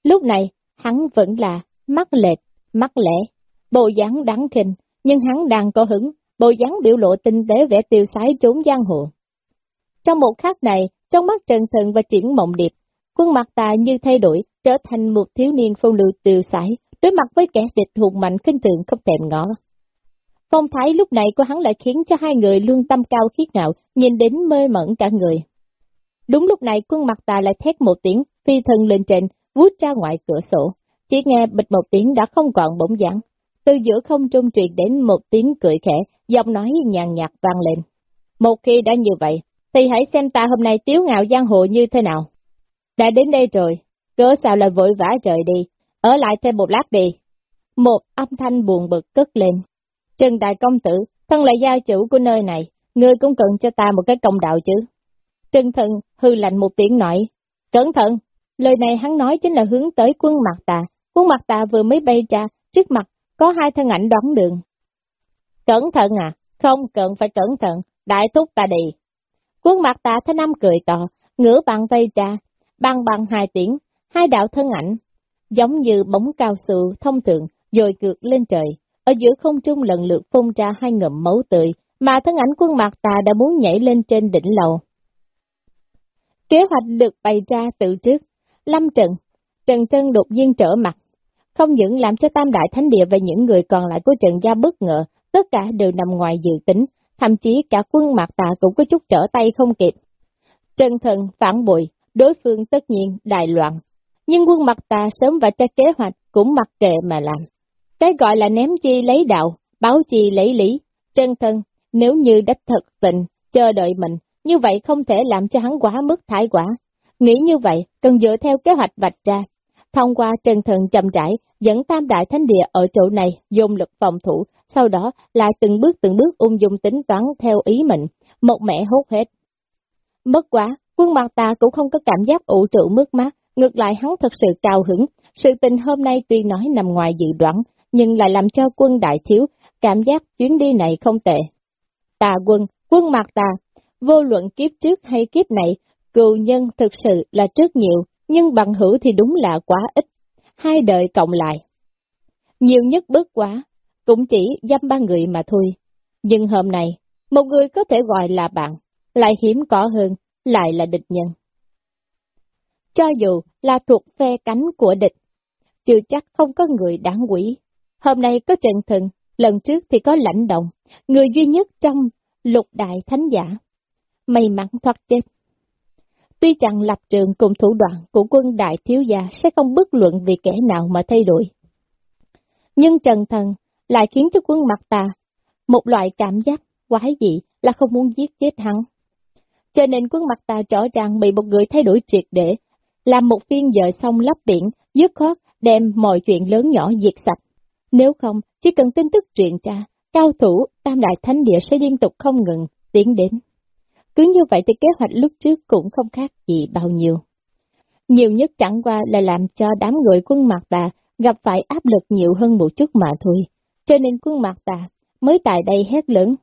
Lúc này, hắn vẫn là mắt lệch, mắt lẻ, bộ dáng đáng khinh, nhưng hắn đang có hứng, bộ dáng biểu lộ tinh tế vẻ tiêu sái trốn giang hồ. Trong một khắc này, trong mắt Trần Thần và Triển Mộng Điệp, khuôn mặt ta như thay đổi, trở thành một thiếu niên phong lưu tiêu sái, đối mặt với kẻ địch hùng mạnh kinh tượng không thèm ngó. Phong thái lúc này của hắn lại khiến cho hai người lương tâm cao khiết ngạo, nhìn đến mê mẩn cả người. Đúng lúc này quân mặt ta lại thét một tiếng, phi thân lên trên, vút ra ngoài cửa sổ. Chỉ nghe bịch một tiếng đã không còn bỗng dáng. Từ giữa không trung truyền đến một tiếng cười khẽ, giọng nói nhàn nhạt vang lên. Một khi đã như vậy, thì hãy xem ta hôm nay tiếu ngạo giang hồ như thế nào. Đã đến đây rồi, cớ sao lại vội vã trời đi, ở lại thêm một lát đi. Một âm thanh buồn bực cất lên. Trần Đại Công Tử, thân là gia chủ của nơi này, ngươi cũng cần cho ta một cái công đạo chứ. Trần Thần hư lạnh một tiếng nói, cẩn thận, lời này hắn nói chính là hướng tới quân mặt tà, Khuôn mặt tà vừa mới bay ra, trước mặt có hai thân ảnh đón đường. Cẩn thận à, không cần phải cẩn thận, đại thúc ta đi. Khuôn mặt tà thế năm cười to, ngửa bàn tay ra, băng bằng hai tiếng, hai đạo thân ảnh, giống như bóng cao su thông thường, dồi cược lên trời. Ở giữa không trung lần lượt phun ra hai ngậm máu tươi, mà thân ảnh quân mặt tà đã muốn nhảy lên trên đỉnh lầu. Kế hoạch được bày ra từ trước, Lâm Trần, Trần Trân đột nhiên trở mặt, không những làm cho Tam Đại Thánh Địa và những người còn lại của Trần Gia bất ngờ, tất cả đều nằm ngoài dự tính, thậm chí cả quân mặt tà cũng có chút trở tay không kịp. Trần Thần phản bội, đối phương tất nhiên đại loạn, nhưng quân mặt tà sớm và ra kế hoạch cũng mặc kệ mà làm. Cái gọi là ném chi lấy đạo, báo chi lấy lý, Trần Thần nếu như đích thật tình, chờ đợi mình, như vậy không thể làm cho hắn quá mức thái quả. Nghĩ như vậy, cần dựa theo kế hoạch vạch ra. Thông qua Trần Thần chậm rãi, dẫn Tam Đại Thánh Địa ở chỗ này dùng lực phòng thủ, sau đó lại từng bước từng bước ung dung tính toán theo ý mình, một mẹ hốt hết. Mất quá, quân mặt ta cũng không có cảm giác ủ trụ mất mát, ngược lại hắn thật sự cao hứng. Sự tình hôm nay tuy nói nằm ngoài dự đoán, nhưng lại làm cho quân đại thiếu cảm giác chuyến đi này không tệ. Tà quân, quân mặt tà, vô luận kiếp trước hay kiếp này, cựu nhân thực sự là rất nhiều, nhưng bằng hữu thì đúng là quá ít. Hai đời cộng lại. nhiều nhất bước quá, cũng chỉ dăm ba người mà thôi. Nhưng hôm nay, một người có thể gọi là bạn, lại hiếm có hơn, lại là địch nhân. Cho dù là thuộc phe cánh của địch, chưa chắc không có người đáng quỷ. Hôm nay có Trần Thần, lần trước thì có lãnh động, người duy nhất trong lục đại thánh giả. May mắn thoát chết. Tuy rằng lập trường cùng thủ đoạn của quân đại thiếu gia sẽ không bất luận vì kẻ nào mà thay đổi. Nhưng Trần Thần lại khiến cho quân mặt ta một loại cảm giác quái dị là không muốn giết chết hắn. Cho nên quân mặt ta rõ ràng bị một người thay đổi triệt để, làm một phiên dời xong lấp biển, dứt khoát đem mọi chuyện lớn nhỏ diệt sạch. Nếu không, chỉ cần tin tức truyền tra cao thủ Tam Đại Thánh Địa sẽ liên tục không ngừng tiến đến. Cứ như vậy thì kế hoạch lúc trước cũng không khác gì bao nhiêu. Nhiều nhất chẳng qua là làm cho đám người quân mặt tà gặp phải áp lực nhiều hơn một chút mà thôi. Cho nên quân mặt tà mới tại đây hét lớn.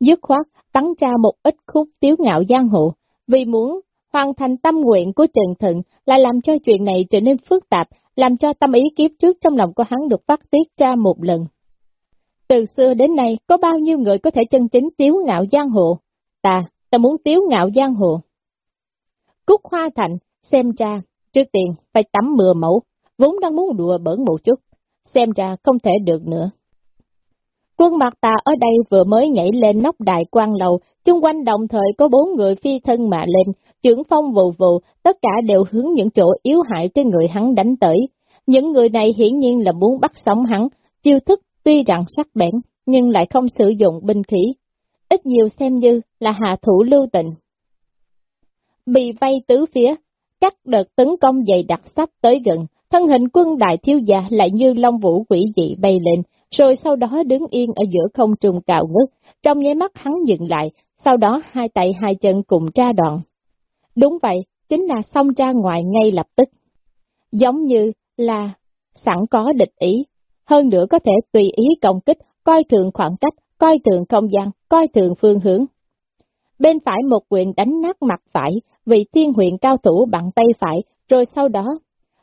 Dứt khoát bắn ra một ít khúc tiếu ngạo giang hồ, vì muốn hoàn thành tâm nguyện của Trần Thận là làm cho chuyện này trở nên phức tạp, làm cho tâm ý kiếp trước trong lòng của hắn được phát tiết ra một lần. Từ xưa đến nay, có bao nhiêu người có thể chân chính tiếu ngạo giang hồ? Ta, ta muốn tiếu ngạo giang hồ. Cúc Hoa Thành, xem ra, trước tiên phải tắm mưa mẫu, vốn đang muốn đùa bỡn một chút, xem ra không thể được nữa. Quân mặt tà ở đây vừa mới nhảy lên nóc đại quan lầu, chung quanh đồng thời có bốn người phi thân mà lên, trưởng phong vụ vụ, tất cả đều hướng những chỗ yếu hại trên người hắn đánh tới. Những người này hiển nhiên là muốn bắt sống hắn, chiêu thức tuy rằng sắc bén, nhưng lại không sử dụng binh khí. Ít nhiều xem như là hạ thủ lưu tình. Bị vây tứ phía, các đợt tấn công dày đặc sắp tới gần, thân hình quân đại thiếu gia lại như long vũ quỷ dị bay lên, rồi sau đó đứng yên ở giữa không trung cao ngất, trong nháy mắt hắn dừng lại, sau đó hai tay hai chân cùng tra đoạn. Đúng vậy, chính là xông ra ngoài ngay lập tức. Giống như là sẵn có địch ý, hơn nữa có thể tùy ý công kích, coi thường khoảng cách, coi thường không gian, coi thường phương hướng. Bên phải một quyền đánh nát mặt phải, vị thiên huyện cao thủ bằng tay phải, rồi sau đó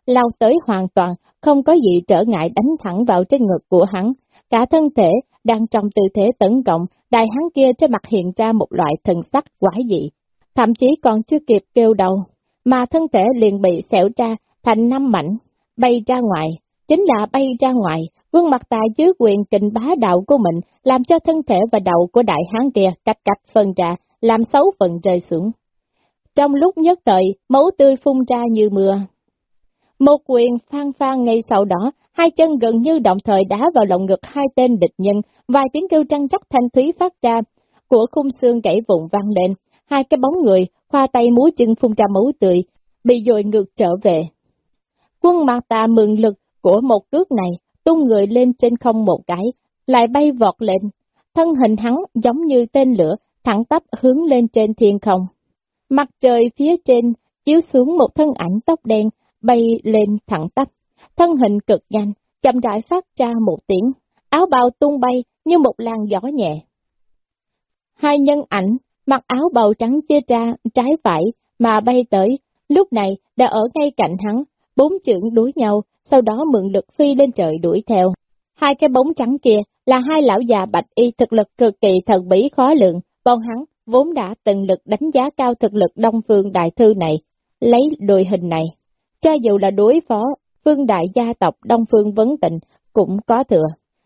lao tới hoàn toàn, không có gì trở ngại đánh thẳng vào trên ngực của hắn. Cả thân thể đang trong tư thế tấn công, đại hắn kia trên mặt hiện ra một loại thần sắc quái dị. Thậm chí còn chưa kịp kêu đầu, mà thân thể liền bị xẻo ra thành năm mảnh, bay ra ngoài. Chính là bay ra ngoài, gương mặt tại dưới quyền kình bá đạo của mình, làm cho thân thể và đầu của đại hán kia cách cách phân ra, làm xấu phần rơi xuống. Trong lúc nhất thời, máu tươi phun ra như mưa, một quyền phan phan ngay sau đó, hai chân gần như đồng thời đá vào lồng ngực hai tên địch nhân, vài tiếng kêu trăng chắc thanh thúy phát ra, của khung xương gãy vụn vang lên, hai cái bóng người, khoa tay múa chân phun ra máu tươi, bị dội ngược trở về. Quân mặt tà mượn lực của một cước này, tung người lên trên không một cái, lại bay vọt lên, thân hình hắn giống như tên lửa, thẳng tắp hướng lên trên thiên không. Mặt trời phía trên chiếu xuống một thân ảnh tóc đen, bay lên thẳng tắp, thân hình cực nhanh, chậm rãi phát ra một tiếng, áo bào tung bay như một làn gió nhẹ. Hai nhân ảnh, mặc áo bào trắng chia ra trái phải mà bay tới, lúc này đã ở ngay cạnh hắn, bốn chưởng đối nhau, sau đó mượn lực phi lên trời đuổi theo. Hai cái bóng trắng kia là hai lão già bạch y thực lực cực kỳ thần bí khó lượng, bọn hắn vốn đã từng lực đánh giá cao thực lực Đông Phương Đại Thư này, lấy đội hình này cho dù là đối phó phương đại gia tộc Đông Phương Vấn Tịnh cũng có thừa,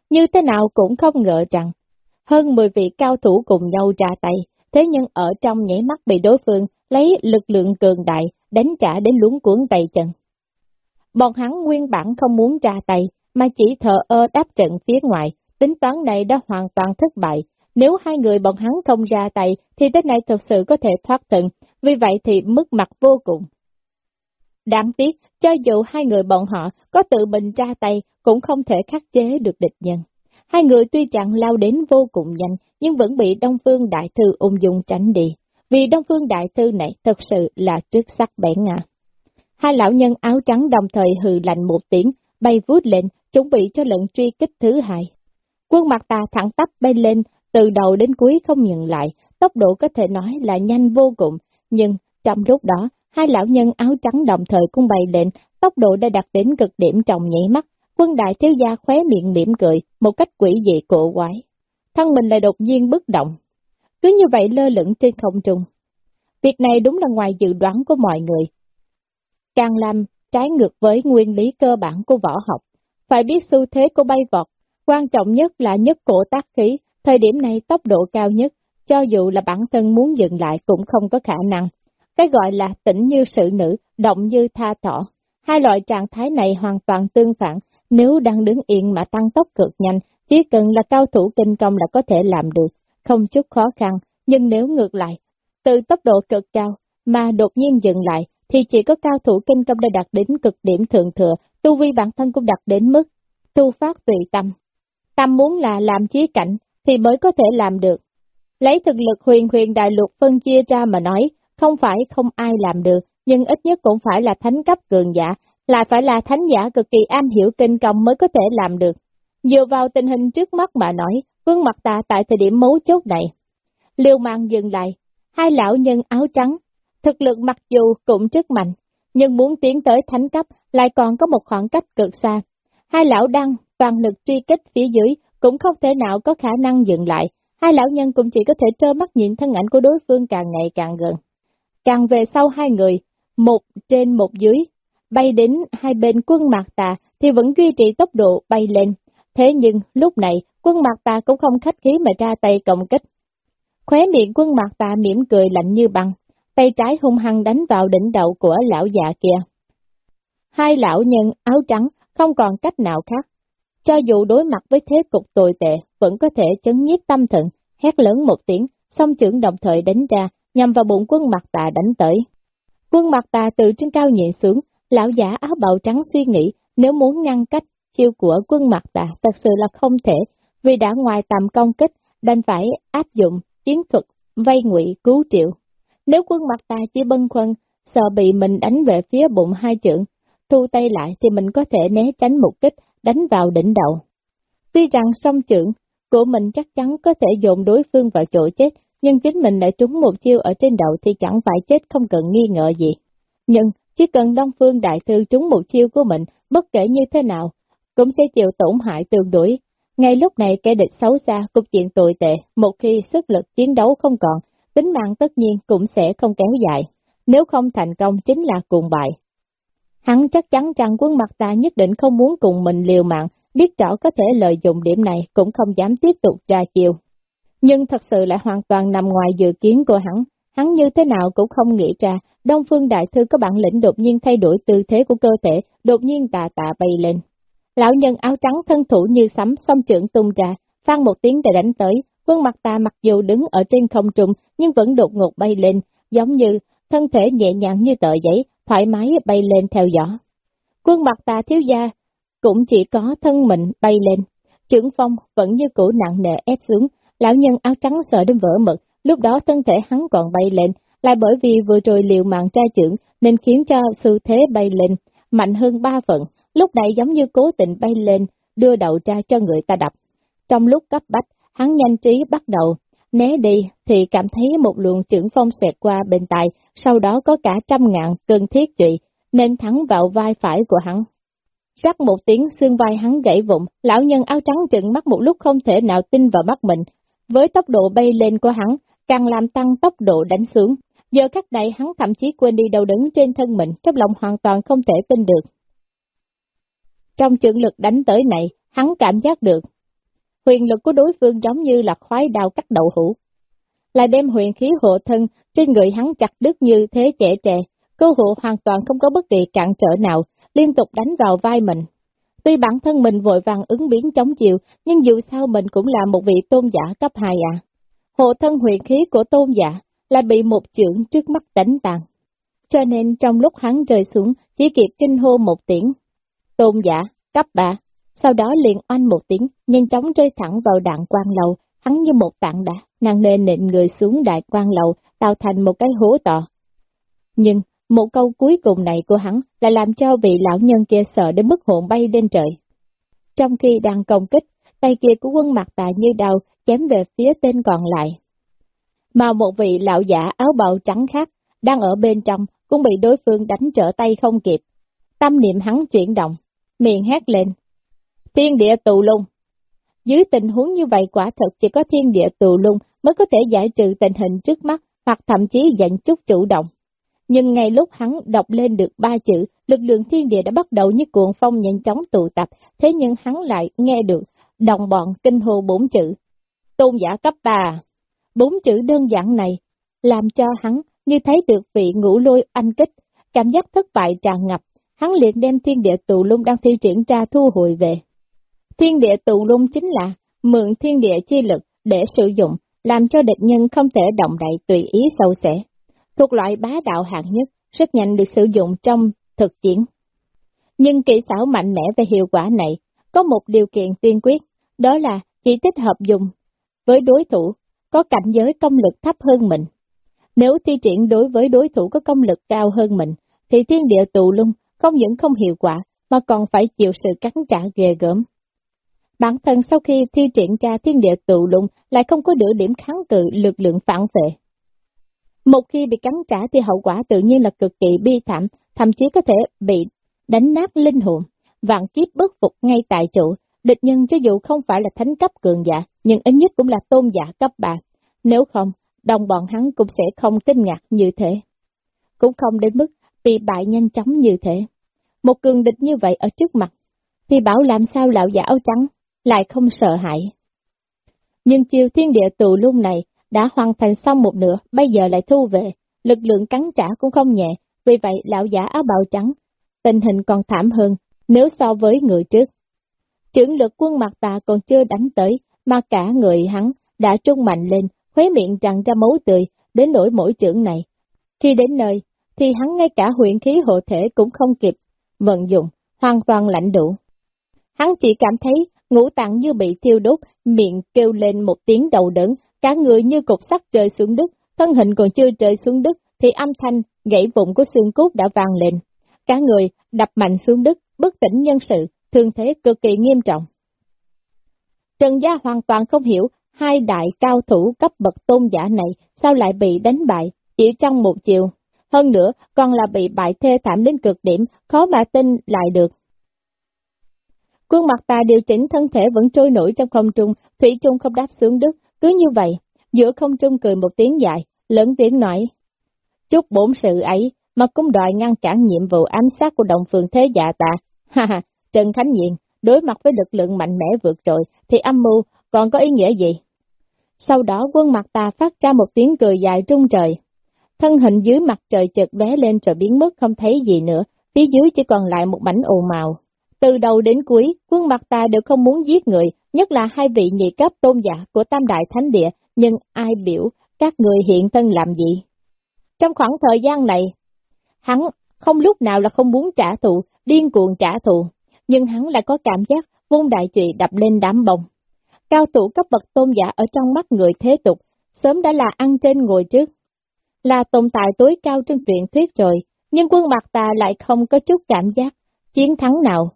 như thế nào cũng không ngờ rằng, hơn 10 vị cao thủ cùng nhau ra tay, thế nhưng ở trong nhảy mắt bị đối phương lấy lực lượng cường đại đánh trả đến luống cuốn tay chân. Bọn hắn nguyên bản không muốn ra tay, mà chỉ thờ ơ đáp trận phía ngoài, tính toán này đã hoàn toàn thất bại. Nếu hai người bọn hắn không ra tay, thì tới nay thực sự có thể thoát thân, vì vậy thì mất mặt vô cùng. Đáng tiếc, cho dù hai người bọn họ có tự mình ra tay, cũng không thể khắc chế được địch nhân. Hai người tuy chẳng lao đến vô cùng nhanh, nhưng vẫn bị Đông Phương Đại Thư ung dung tránh đi. Vì Đông Phương Đại Thư này thật sự là trước sắc bẻ ngạc. À. Hai lão nhân áo trắng đồng thời hừ lạnh một tiếng, bay vút lên, chuẩn bị cho lần truy kích thứ hai. Quân mặt ta thẳng tắp bay lên, từ đầu đến cuối không nhận lại, tốc độ có thể nói là nhanh vô cùng, nhưng trong lúc đó Hai lão nhân áo trắng đồng thời cũng bay lên, tốc độ đã đạt đến cực điểm trong nhảy mắt, quân đại thiếu gia khóe miệng mỉm cười, một cách quỷ dị cổ quái. Thân mình lại đột nhiên bất động. Cứ như vậy lơ lửng trên không trung. Việc này đúng là ngoài dự đoán của mọi người. Càng làm trái ngược với nguyên lý cơ bản của võ học. Phải biết xu thế của bay vọt, quan trọng nhất là nhất cổ tác khí, thời điểm này tốc độ cao nhất, cho dù là bản thân muốn dừng lại cũng không có khả năng. Cái gọi là tỉnh như sự nữ, động như tha thỏ. Hai loại trạng thái này hoàn toàn tương phản, nếu đang đứng yên mà tăng tốc cực nhanh, chỉ cần là cao thủ kinh công là có thể làm được, không chút khó khăn, nhưng nếu ngược lại, từ tốc độ cực cao mà đột nhiên dừng lại, thì chỉ có cao thủ kinh công đã đạt đến cực điểm thượng thừa, tu vi bản thân cũng đạt đến mức tu phát tùy tâm. Tâm muốn là làm chí cảnh, thì mới có thể làm được. Lấy thực lực huyền huyền đại lục phân chia ra mà nói, không phải không ai làm được, nhưng ít nhất cũng phải là thánh cấp cường giả, lại phải là thánh giả cực kỳ am hiểu kinh công mới có thể làm được. Dựa vào tình hình trước mắt mà nói, vương mặt ta tại thời điểm mấu chốt này. Liêu mang dừng lại, hai lão nhân áo trắng, thực lực mặc dù cũng rất mạnh, nhưng muốn tiến tới thánh cấp lại còn có một khoảng cách cực xa. Hai lão đăng, toàn lực truy kích phía dưới cũng không thể nào có khả năng dừng lại, hai lão nhân cũng chỉ có thể trơ mắt nhìn thân ảnh của đối phương càng ngày càng gần. Càng về sau hai người, một trên một dưới, bay đến hai bên quân mạc tà thì vẫn duy trì tốc độ bay lên. Thế nhưng lúc này quân mạc tà cũng không khách khí mà ra tay cộng kích. Khóe miệng quân mạc tà mỉm cười lạnh như băng, tay trái hung hăng đánh vào đỉnh đầu của lão già kia. Hai lão nhân áo trắng không còn cách nào khác. Cho dù đối mặt với thế cục tồi tệ, vẫn có thể chấn nhiếp tâm thần, hét lớn một tiếng, song trưởng đồng thời đánh ra, nhằm vào bụng quân mặt tà đánh tới. Quân mặt tà từ trên cao nhịn xuống, lão giả áo bào trắng suy nghĩ, nếu muốn ngăn cách chiêu của quân mặt tà thật sự là không thể, vì đã ngoài tầm công kích, đành phải áp dụng chiến thuật vây ngụy cứu triệu. Nếu quân mặt tà chỉ bân khuân, sợ bị mình đánh về phía bụng hai chưởng, thu tay lại thì mình có thể né tránh một kích, đánh vào đỉnh đầu. Tuy rằng song trưởng của mình chắc chắn có thể dồn đối phương vào chỗ chết, nhưng chính mình lại trúng một chiêu ở trên đầu thì chẳng phải chết không cần nghi ngờ gì. Nhưng chỉ cần Đông Phương Đại Thư trúng một chiêu của mình, bất kể như thế nào, cũng sẽ chịu tổn hại tương đối. Ngay lúc này kẻ địch xấu xa, cục diện tồi tệ, một khi sức lực chiến đấu không còn, tính mạng tất nhiên cũng sẽ không kéo dài. Nếu không thành công chính là cùng bại. Hắn chắc chắn rằng quân mặt ta nhất định không muốn cùng mình liều mạng, biết rõ có thể lợi dụng điểm này cũng không dám tiếp tục ra chiều. Nhưng thật sự lại hoàn toàn nằm ngoài dự kiến của hắn, hắn như thế nào cũng không nghĩ ra, Đông Phương Đại Thư có bản lĩnh đột nhiên thay đổi tư thế của cơ thể, đột nhiên tà tà bay lên. Lão nhân áo trắng thân thủ như sấm song trưởng tung ra, phan một tiếng để đánh tới, quân mặt ta mặc dù đứng ở trên không trung nhưng vẫn đột ngột bay lên, giống như thân thể nhẹ nhàng như tờ giấy, thoải mái bay lên theo gió. Quân mặt ta thiếu gia cũng chỉ có thân mình bay lên, trưởng phong vẫn như cũ nặng nề ép xuống, lão nhân áo trắng sợ đến vỡ mực, lúc đó thân thể hắn còn bay lên, lại bởi vì vừa rồi liều mạng tra trưởng nên khiến cho sự thế bay lên, mạnh hơn ba phần, lúc này giống như cố tình bay lên, đưa đầu ra cho người ta đập. Trong lúc cấp bách, hắn nhanh trí bắt đầu, né đi thì cảm thấy một luồng trưởng phong xẹt qua bên tai, sau đó có cả trăm ngàn cơn thiết trụy, nên thắng vào vai phải của hắn. Rắc một tiếng xương vai hắn gãy vụn, lão nhân áo trắng trừng mắt một lúc không thể nào tin vào mắt mình. Với tốc độ bay lên của hắn, càng làm tăng tốc độ đánh xuống. Giờ khắc này hắn thậm chí quên đi đầu đứng trên thân mình, trong lòng hoàn toàn không thể tin được. Trong trường lực đánh tới này, hắn cảm giác được. Huyền lực của đối phương giống như là khoái đao cắt đậu hũ. Là đem huyền khí hộ thân trên người hắn chặt đứt như thế trẻ trẻ, cơ hộ hoàn toàn không có bất kỳ cản trở nào, liên tục đánh vào vai mình. Tuy bản thân mình vội vàng ứng biến chống chịu, nhưng dù sao mình cũng là một vị tôn giả cấp 2 à. Hộ thân huyền khí của tôn giả là bị một chưởng trước mắt đánh tàn. Cho nên trong lúc hắn rơi xuống, chỉ kịp kinh hô một tiếng. Tôn giả, cấp 3, sau đó liền oanh một tiếng, nhanh chóng rơi thẳng vào đạn quan lầu, hắn như một tảng đá, nặng nề nịnh người xuống đại quan lầu, tạo thành một cái hố to. Nhưng, một câu cuối cùng này của hắn lại làm cho vị lão nhân kia sợ đến mức hồn bay lên trời. Trong khi đang công kích, tay kia của quân mặt tà như đau chém về phía tên còn lại. Mà một vị lão giả áo bào trắng khác, đang ở bên trong, cũng bị đối phương đánh trở tay không kịp. Tâm niệm hắn chuyển động, miệng hét lên. Thiên địa tù lung. Dưới tình huống như vậy quả thật chỉ có thiên địa tù lung mới có thể giải trừ tình hình trước mắt hoặc thậm chí dành chút chủ động. Nhưng ngay lúc hắn đọc lên được ba chữ, lực lượng thiên địa đã bắt đầu như cuộn phong nhanh chóng tụ tập, thế nhưng hắn lại nghe được đồng bọn kinh hô bốn chữ. Tôn giả cấp ba. Bốn chữ đơn giản này, làm cho hắn như thấy được vị ngũ lôi anh kích, cảm giác thất bại tràn ngập, hắn liền đem thiên địa tụ lung đang thi triển ra thu hồi về. Thiên địa tụ lung chính là mượn thiên địa chi lực để sử dụng, làm cho địch nhân không thể động đậy tùy ý sâu xẻ. Thuộc loại bá đạo hạng nhất, rất nhanh được sử dụng trong thực chiến. Nhưng kỹ xảo mạnh mẽ về hiệu quả này, có một điều kiện tiên quyết, đó là chỉ thích hợp dùng với đối thủ có cảnh giới công lực thấp hơn mình. Nếu thi triển đối với đối thủ có công lực cao hơn mình, thì thiên địa tụ lung không những không hiệu quả, mà còn phải chịu sự cắn trả ghê gớm. Bản thân sau khi thi triển ra thiên địa tụ lùng lại không có nửa điểm kháng cự lực lượng phản vệ. Một khi bị cắn trả thì hậu quả tự nhiên là cực kỳ bi thảm, thậm chí có thể bị đánh nát linh hồn, vạn kiếp bất phục ngay tại chỗ. Địch nhân cho dù không phải là thánh cấp cường giả, nhưng ít nhất cũng là tôn giả cấp 3. Nếu không, đồng bọn hắn cũng sẽ không kinh ngạc như thế. Cũng không đến mức bị bại nhanh chóng như thế. Một cường địch như vậy ở trước mặt, thì bảo làm sao lão giả áo trắng lại không sợ hãi. Nhưng chiều thiên địa tù lung này đã hoàn thành xong một nửa, bây giờ lại thu về, lực lượng cắn trả cũng không nhẹ, vì vậy lão giả áo bào trắng, tình hình còn thảm hơn nếu so với người trước. Trưởng lực quân mặt tà còn chưa đánh tới, mà cả người hắn đã trung mạnh lên, khuế miệng tràn ra máu tươi, đến nỗi mỗi trưởng này. Khi đến nơi, thì hắn ngay cả huyện khí hộ thể cũng không kịp vận dụng, hoàn toàn lạnh đủ. Hắn chỉ cảm thấy ngũ tạng như bị thiêu đốt, miệng kêu lên một tiếng đầu đớn, cả người như cục sắt rơi xuống đất, thân hình còn chưa rơi xuống đất, thì âm thanh gãy vụn của xương cốt đã vang lên. Cả người đập mạnh xuống đất, bất tỉnh nhân sự, thương thế cực kỳ nghiêm trọng. Trần Gia hoàn toàn không hiểu hai đại cao thủ cấp bậc tôn giả này sao lại bị đánh bại chỉ trong một chiều. Hơn nữa, còn là bị bại thê thảm đến cực điểm, khó mà tin lại được. Quân mặt ta điều chỉnh thân thể vẫn trôi nổi trong không trung, Thủy chung không đáp xuống đất, cứ như vậy, giữa không trung cười một tiếng dài, lớn tiếng nói. Chúc bổn sự ấy, mà cũng đòi ngăn cản nhiệm vụ ám sát của đồng phường thế dạ ta. Ha ha, Trần Khánh Nhiên, đối mặt với lực lượng mạnh mẽ vượt trội, thì âm mưu còn có ý nghĩa gì? Sau đó quân mặt ta phát ra một tiếng cười dài trung trời. Thân hình dưới mặt trời chợt bé lên rồi biến mất không thấy gì nữa, phía dưới chỉ còn lại một mảnh ồ màu. Từ đầu đến cuối, quân mặt ta đều không muốn giết người, nhất là hai vị nhị cấp tôn giả của Tam Đại Thánh Địa, nhưng ai biểu các người hiện thân làm gì? Trong khoảng thời gian này, hắn không lúc nào là không muốn trả thù, điên cuồng trả thù, nhưng hắn lại có cảm giác vung đại trụy đập lên đám bông. Cao thủ cấp bậc tôn giả ở trong mắt người thế tục, sớm đã là ăn trên ngồi trước. Là tồn tại tối cao trong truyện thuyết rồi, nhưng quân mặt ta lại không có chút cảm giác, chiến thắng nào.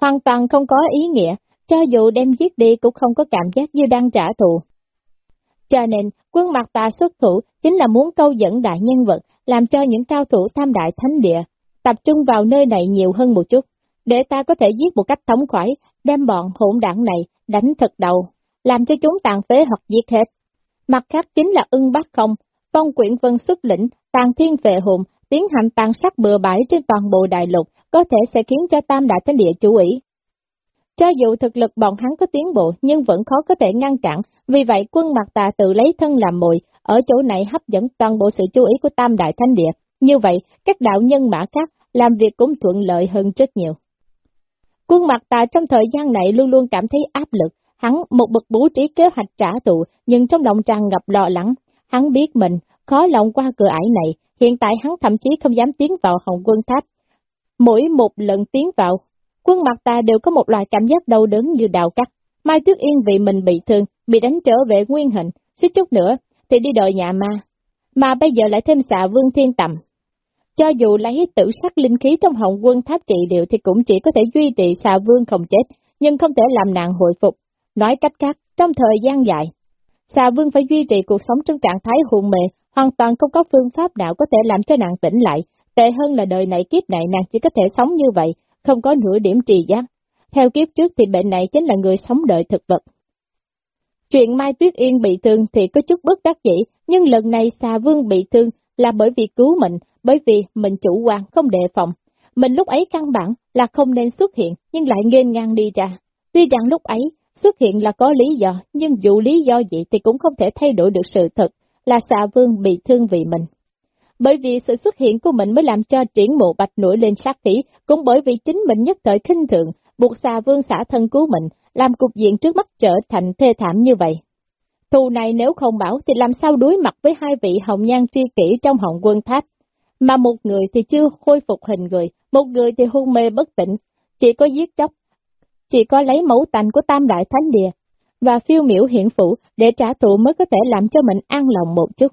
Hoàn toàn không có ý nghĩa, cho dù đem giết đi cũng không có cảm giác như đang trả thù. Cho nên, quân mặt ta xuất thủ chính là muốn câu dẫn đại nhân vật, làm cho những cao thủ tham đại thánh địa, tập trung vào nơi này nhiều hơn một chút, để ta có thể giết một cách thống khoái, đem bọn hỗn đảng này đánh thật đầu, làm cho chúng tàn phế hoặc giết hết. Mặt khác chính là ưng bắt không, phong quyển vân xuất lĩnh, tàn thiên vệ hồn, tiến hành tàn sát bừa bãi trên toàn bộ đại lục, có thể sẽ khiến cho tam đại thánh địa chú ý. Cho dù thực lực bọn hắn có tiến bộ nhưng vẫn khó có thể ngăn cản, vì vậy quân mặt tà tự lấy thân làm mồi, ở chỗ này hấp dẫn toàn bộ sự chú ý của tam đại thánh địa. Như vậy, các đạo nhân mã khác làm việc cũng thuận lợi hơn rất nhiều. Quân mặt tà trong thời gian này luôn luôn cảm thấy áp lực, hắn một bậc bố trí kế hoạch trả thù, nhưng trong lòng tràn ngập lo lắng. Hắn biết mình, khó lòng qua cửa ải này, hiện tại hắn thậm chí không dám tiến vào hồng quân tháp. Mỗi một lần tiến vào, quân mặt ta đều có một loại cảm giác đau đớn như đào cắt. Mai Tuyết Yên vì mình bị thương, bị đánh trở về nguyên hình, suýt chút nữa thì đi đợi nhà ma. Mà bây giờ lại thêm xạ vương thiên tầm. Cho dù lấy tử sắc linh khí trong hồng quân tháp trị liệu thì cũng chỉ có thể duy trì xà vương không chết, nhưng không thể làm nạn hồi phục. Nói cách khác, trong thời gian dài, xà vương phải duy trì cuộc sống trong trạng thái hùng mệ, hoàn toàn không có phương pháp nào có thể làm cho nạn tỉnh lại. Tệ hơn là đời này kiếp này nàng chỉ có thể sống như vậy, không có nửa điểm trì giác. Theo kiếp trước thì bệnh này chính là người sống đợi thực vật. Chuyện Mai Tuyết Yên bị thương thì có chút bất đắc dĩ, nhưng lần này xà vương bị thương là bởi vì cứu mình, bởi vì mình chủ quan không đề phòng. Mình lúc ấy căn bản là không nên xuất hiện, nhưng lại nghênh ngang đi ra. Tuy rằng lúc ấy xuất hiện là có lý do, nhưng dù lý do gì thì cũng không thể thay đổi được sự thật là xà vương bị thương vì mình. Bởi vì sự xuất hiện của mình mới làm cho triển mộ bạch nổi lên sát khí, cũng bởi vì chính mình nhất thời khinh thường, buộc xà vương xả thân cứu mình, làm cục diện trước mắt trở thành thê thảm như vậy. Thù này nếu không bảo thì làm sao đối mặt với hai vị hồng nhan tri kỷ trong hồng quân tháp, mà một người thì chưa khôi phục hình người, một người thì hôn mê bất tỉnh, chỉ có giết chóc, chỉ có lấy mẫu tành của tam đại thánh địa và phiêu miểu hiện phủ để trả thù mới có thể làm cho mình an lòng một chút.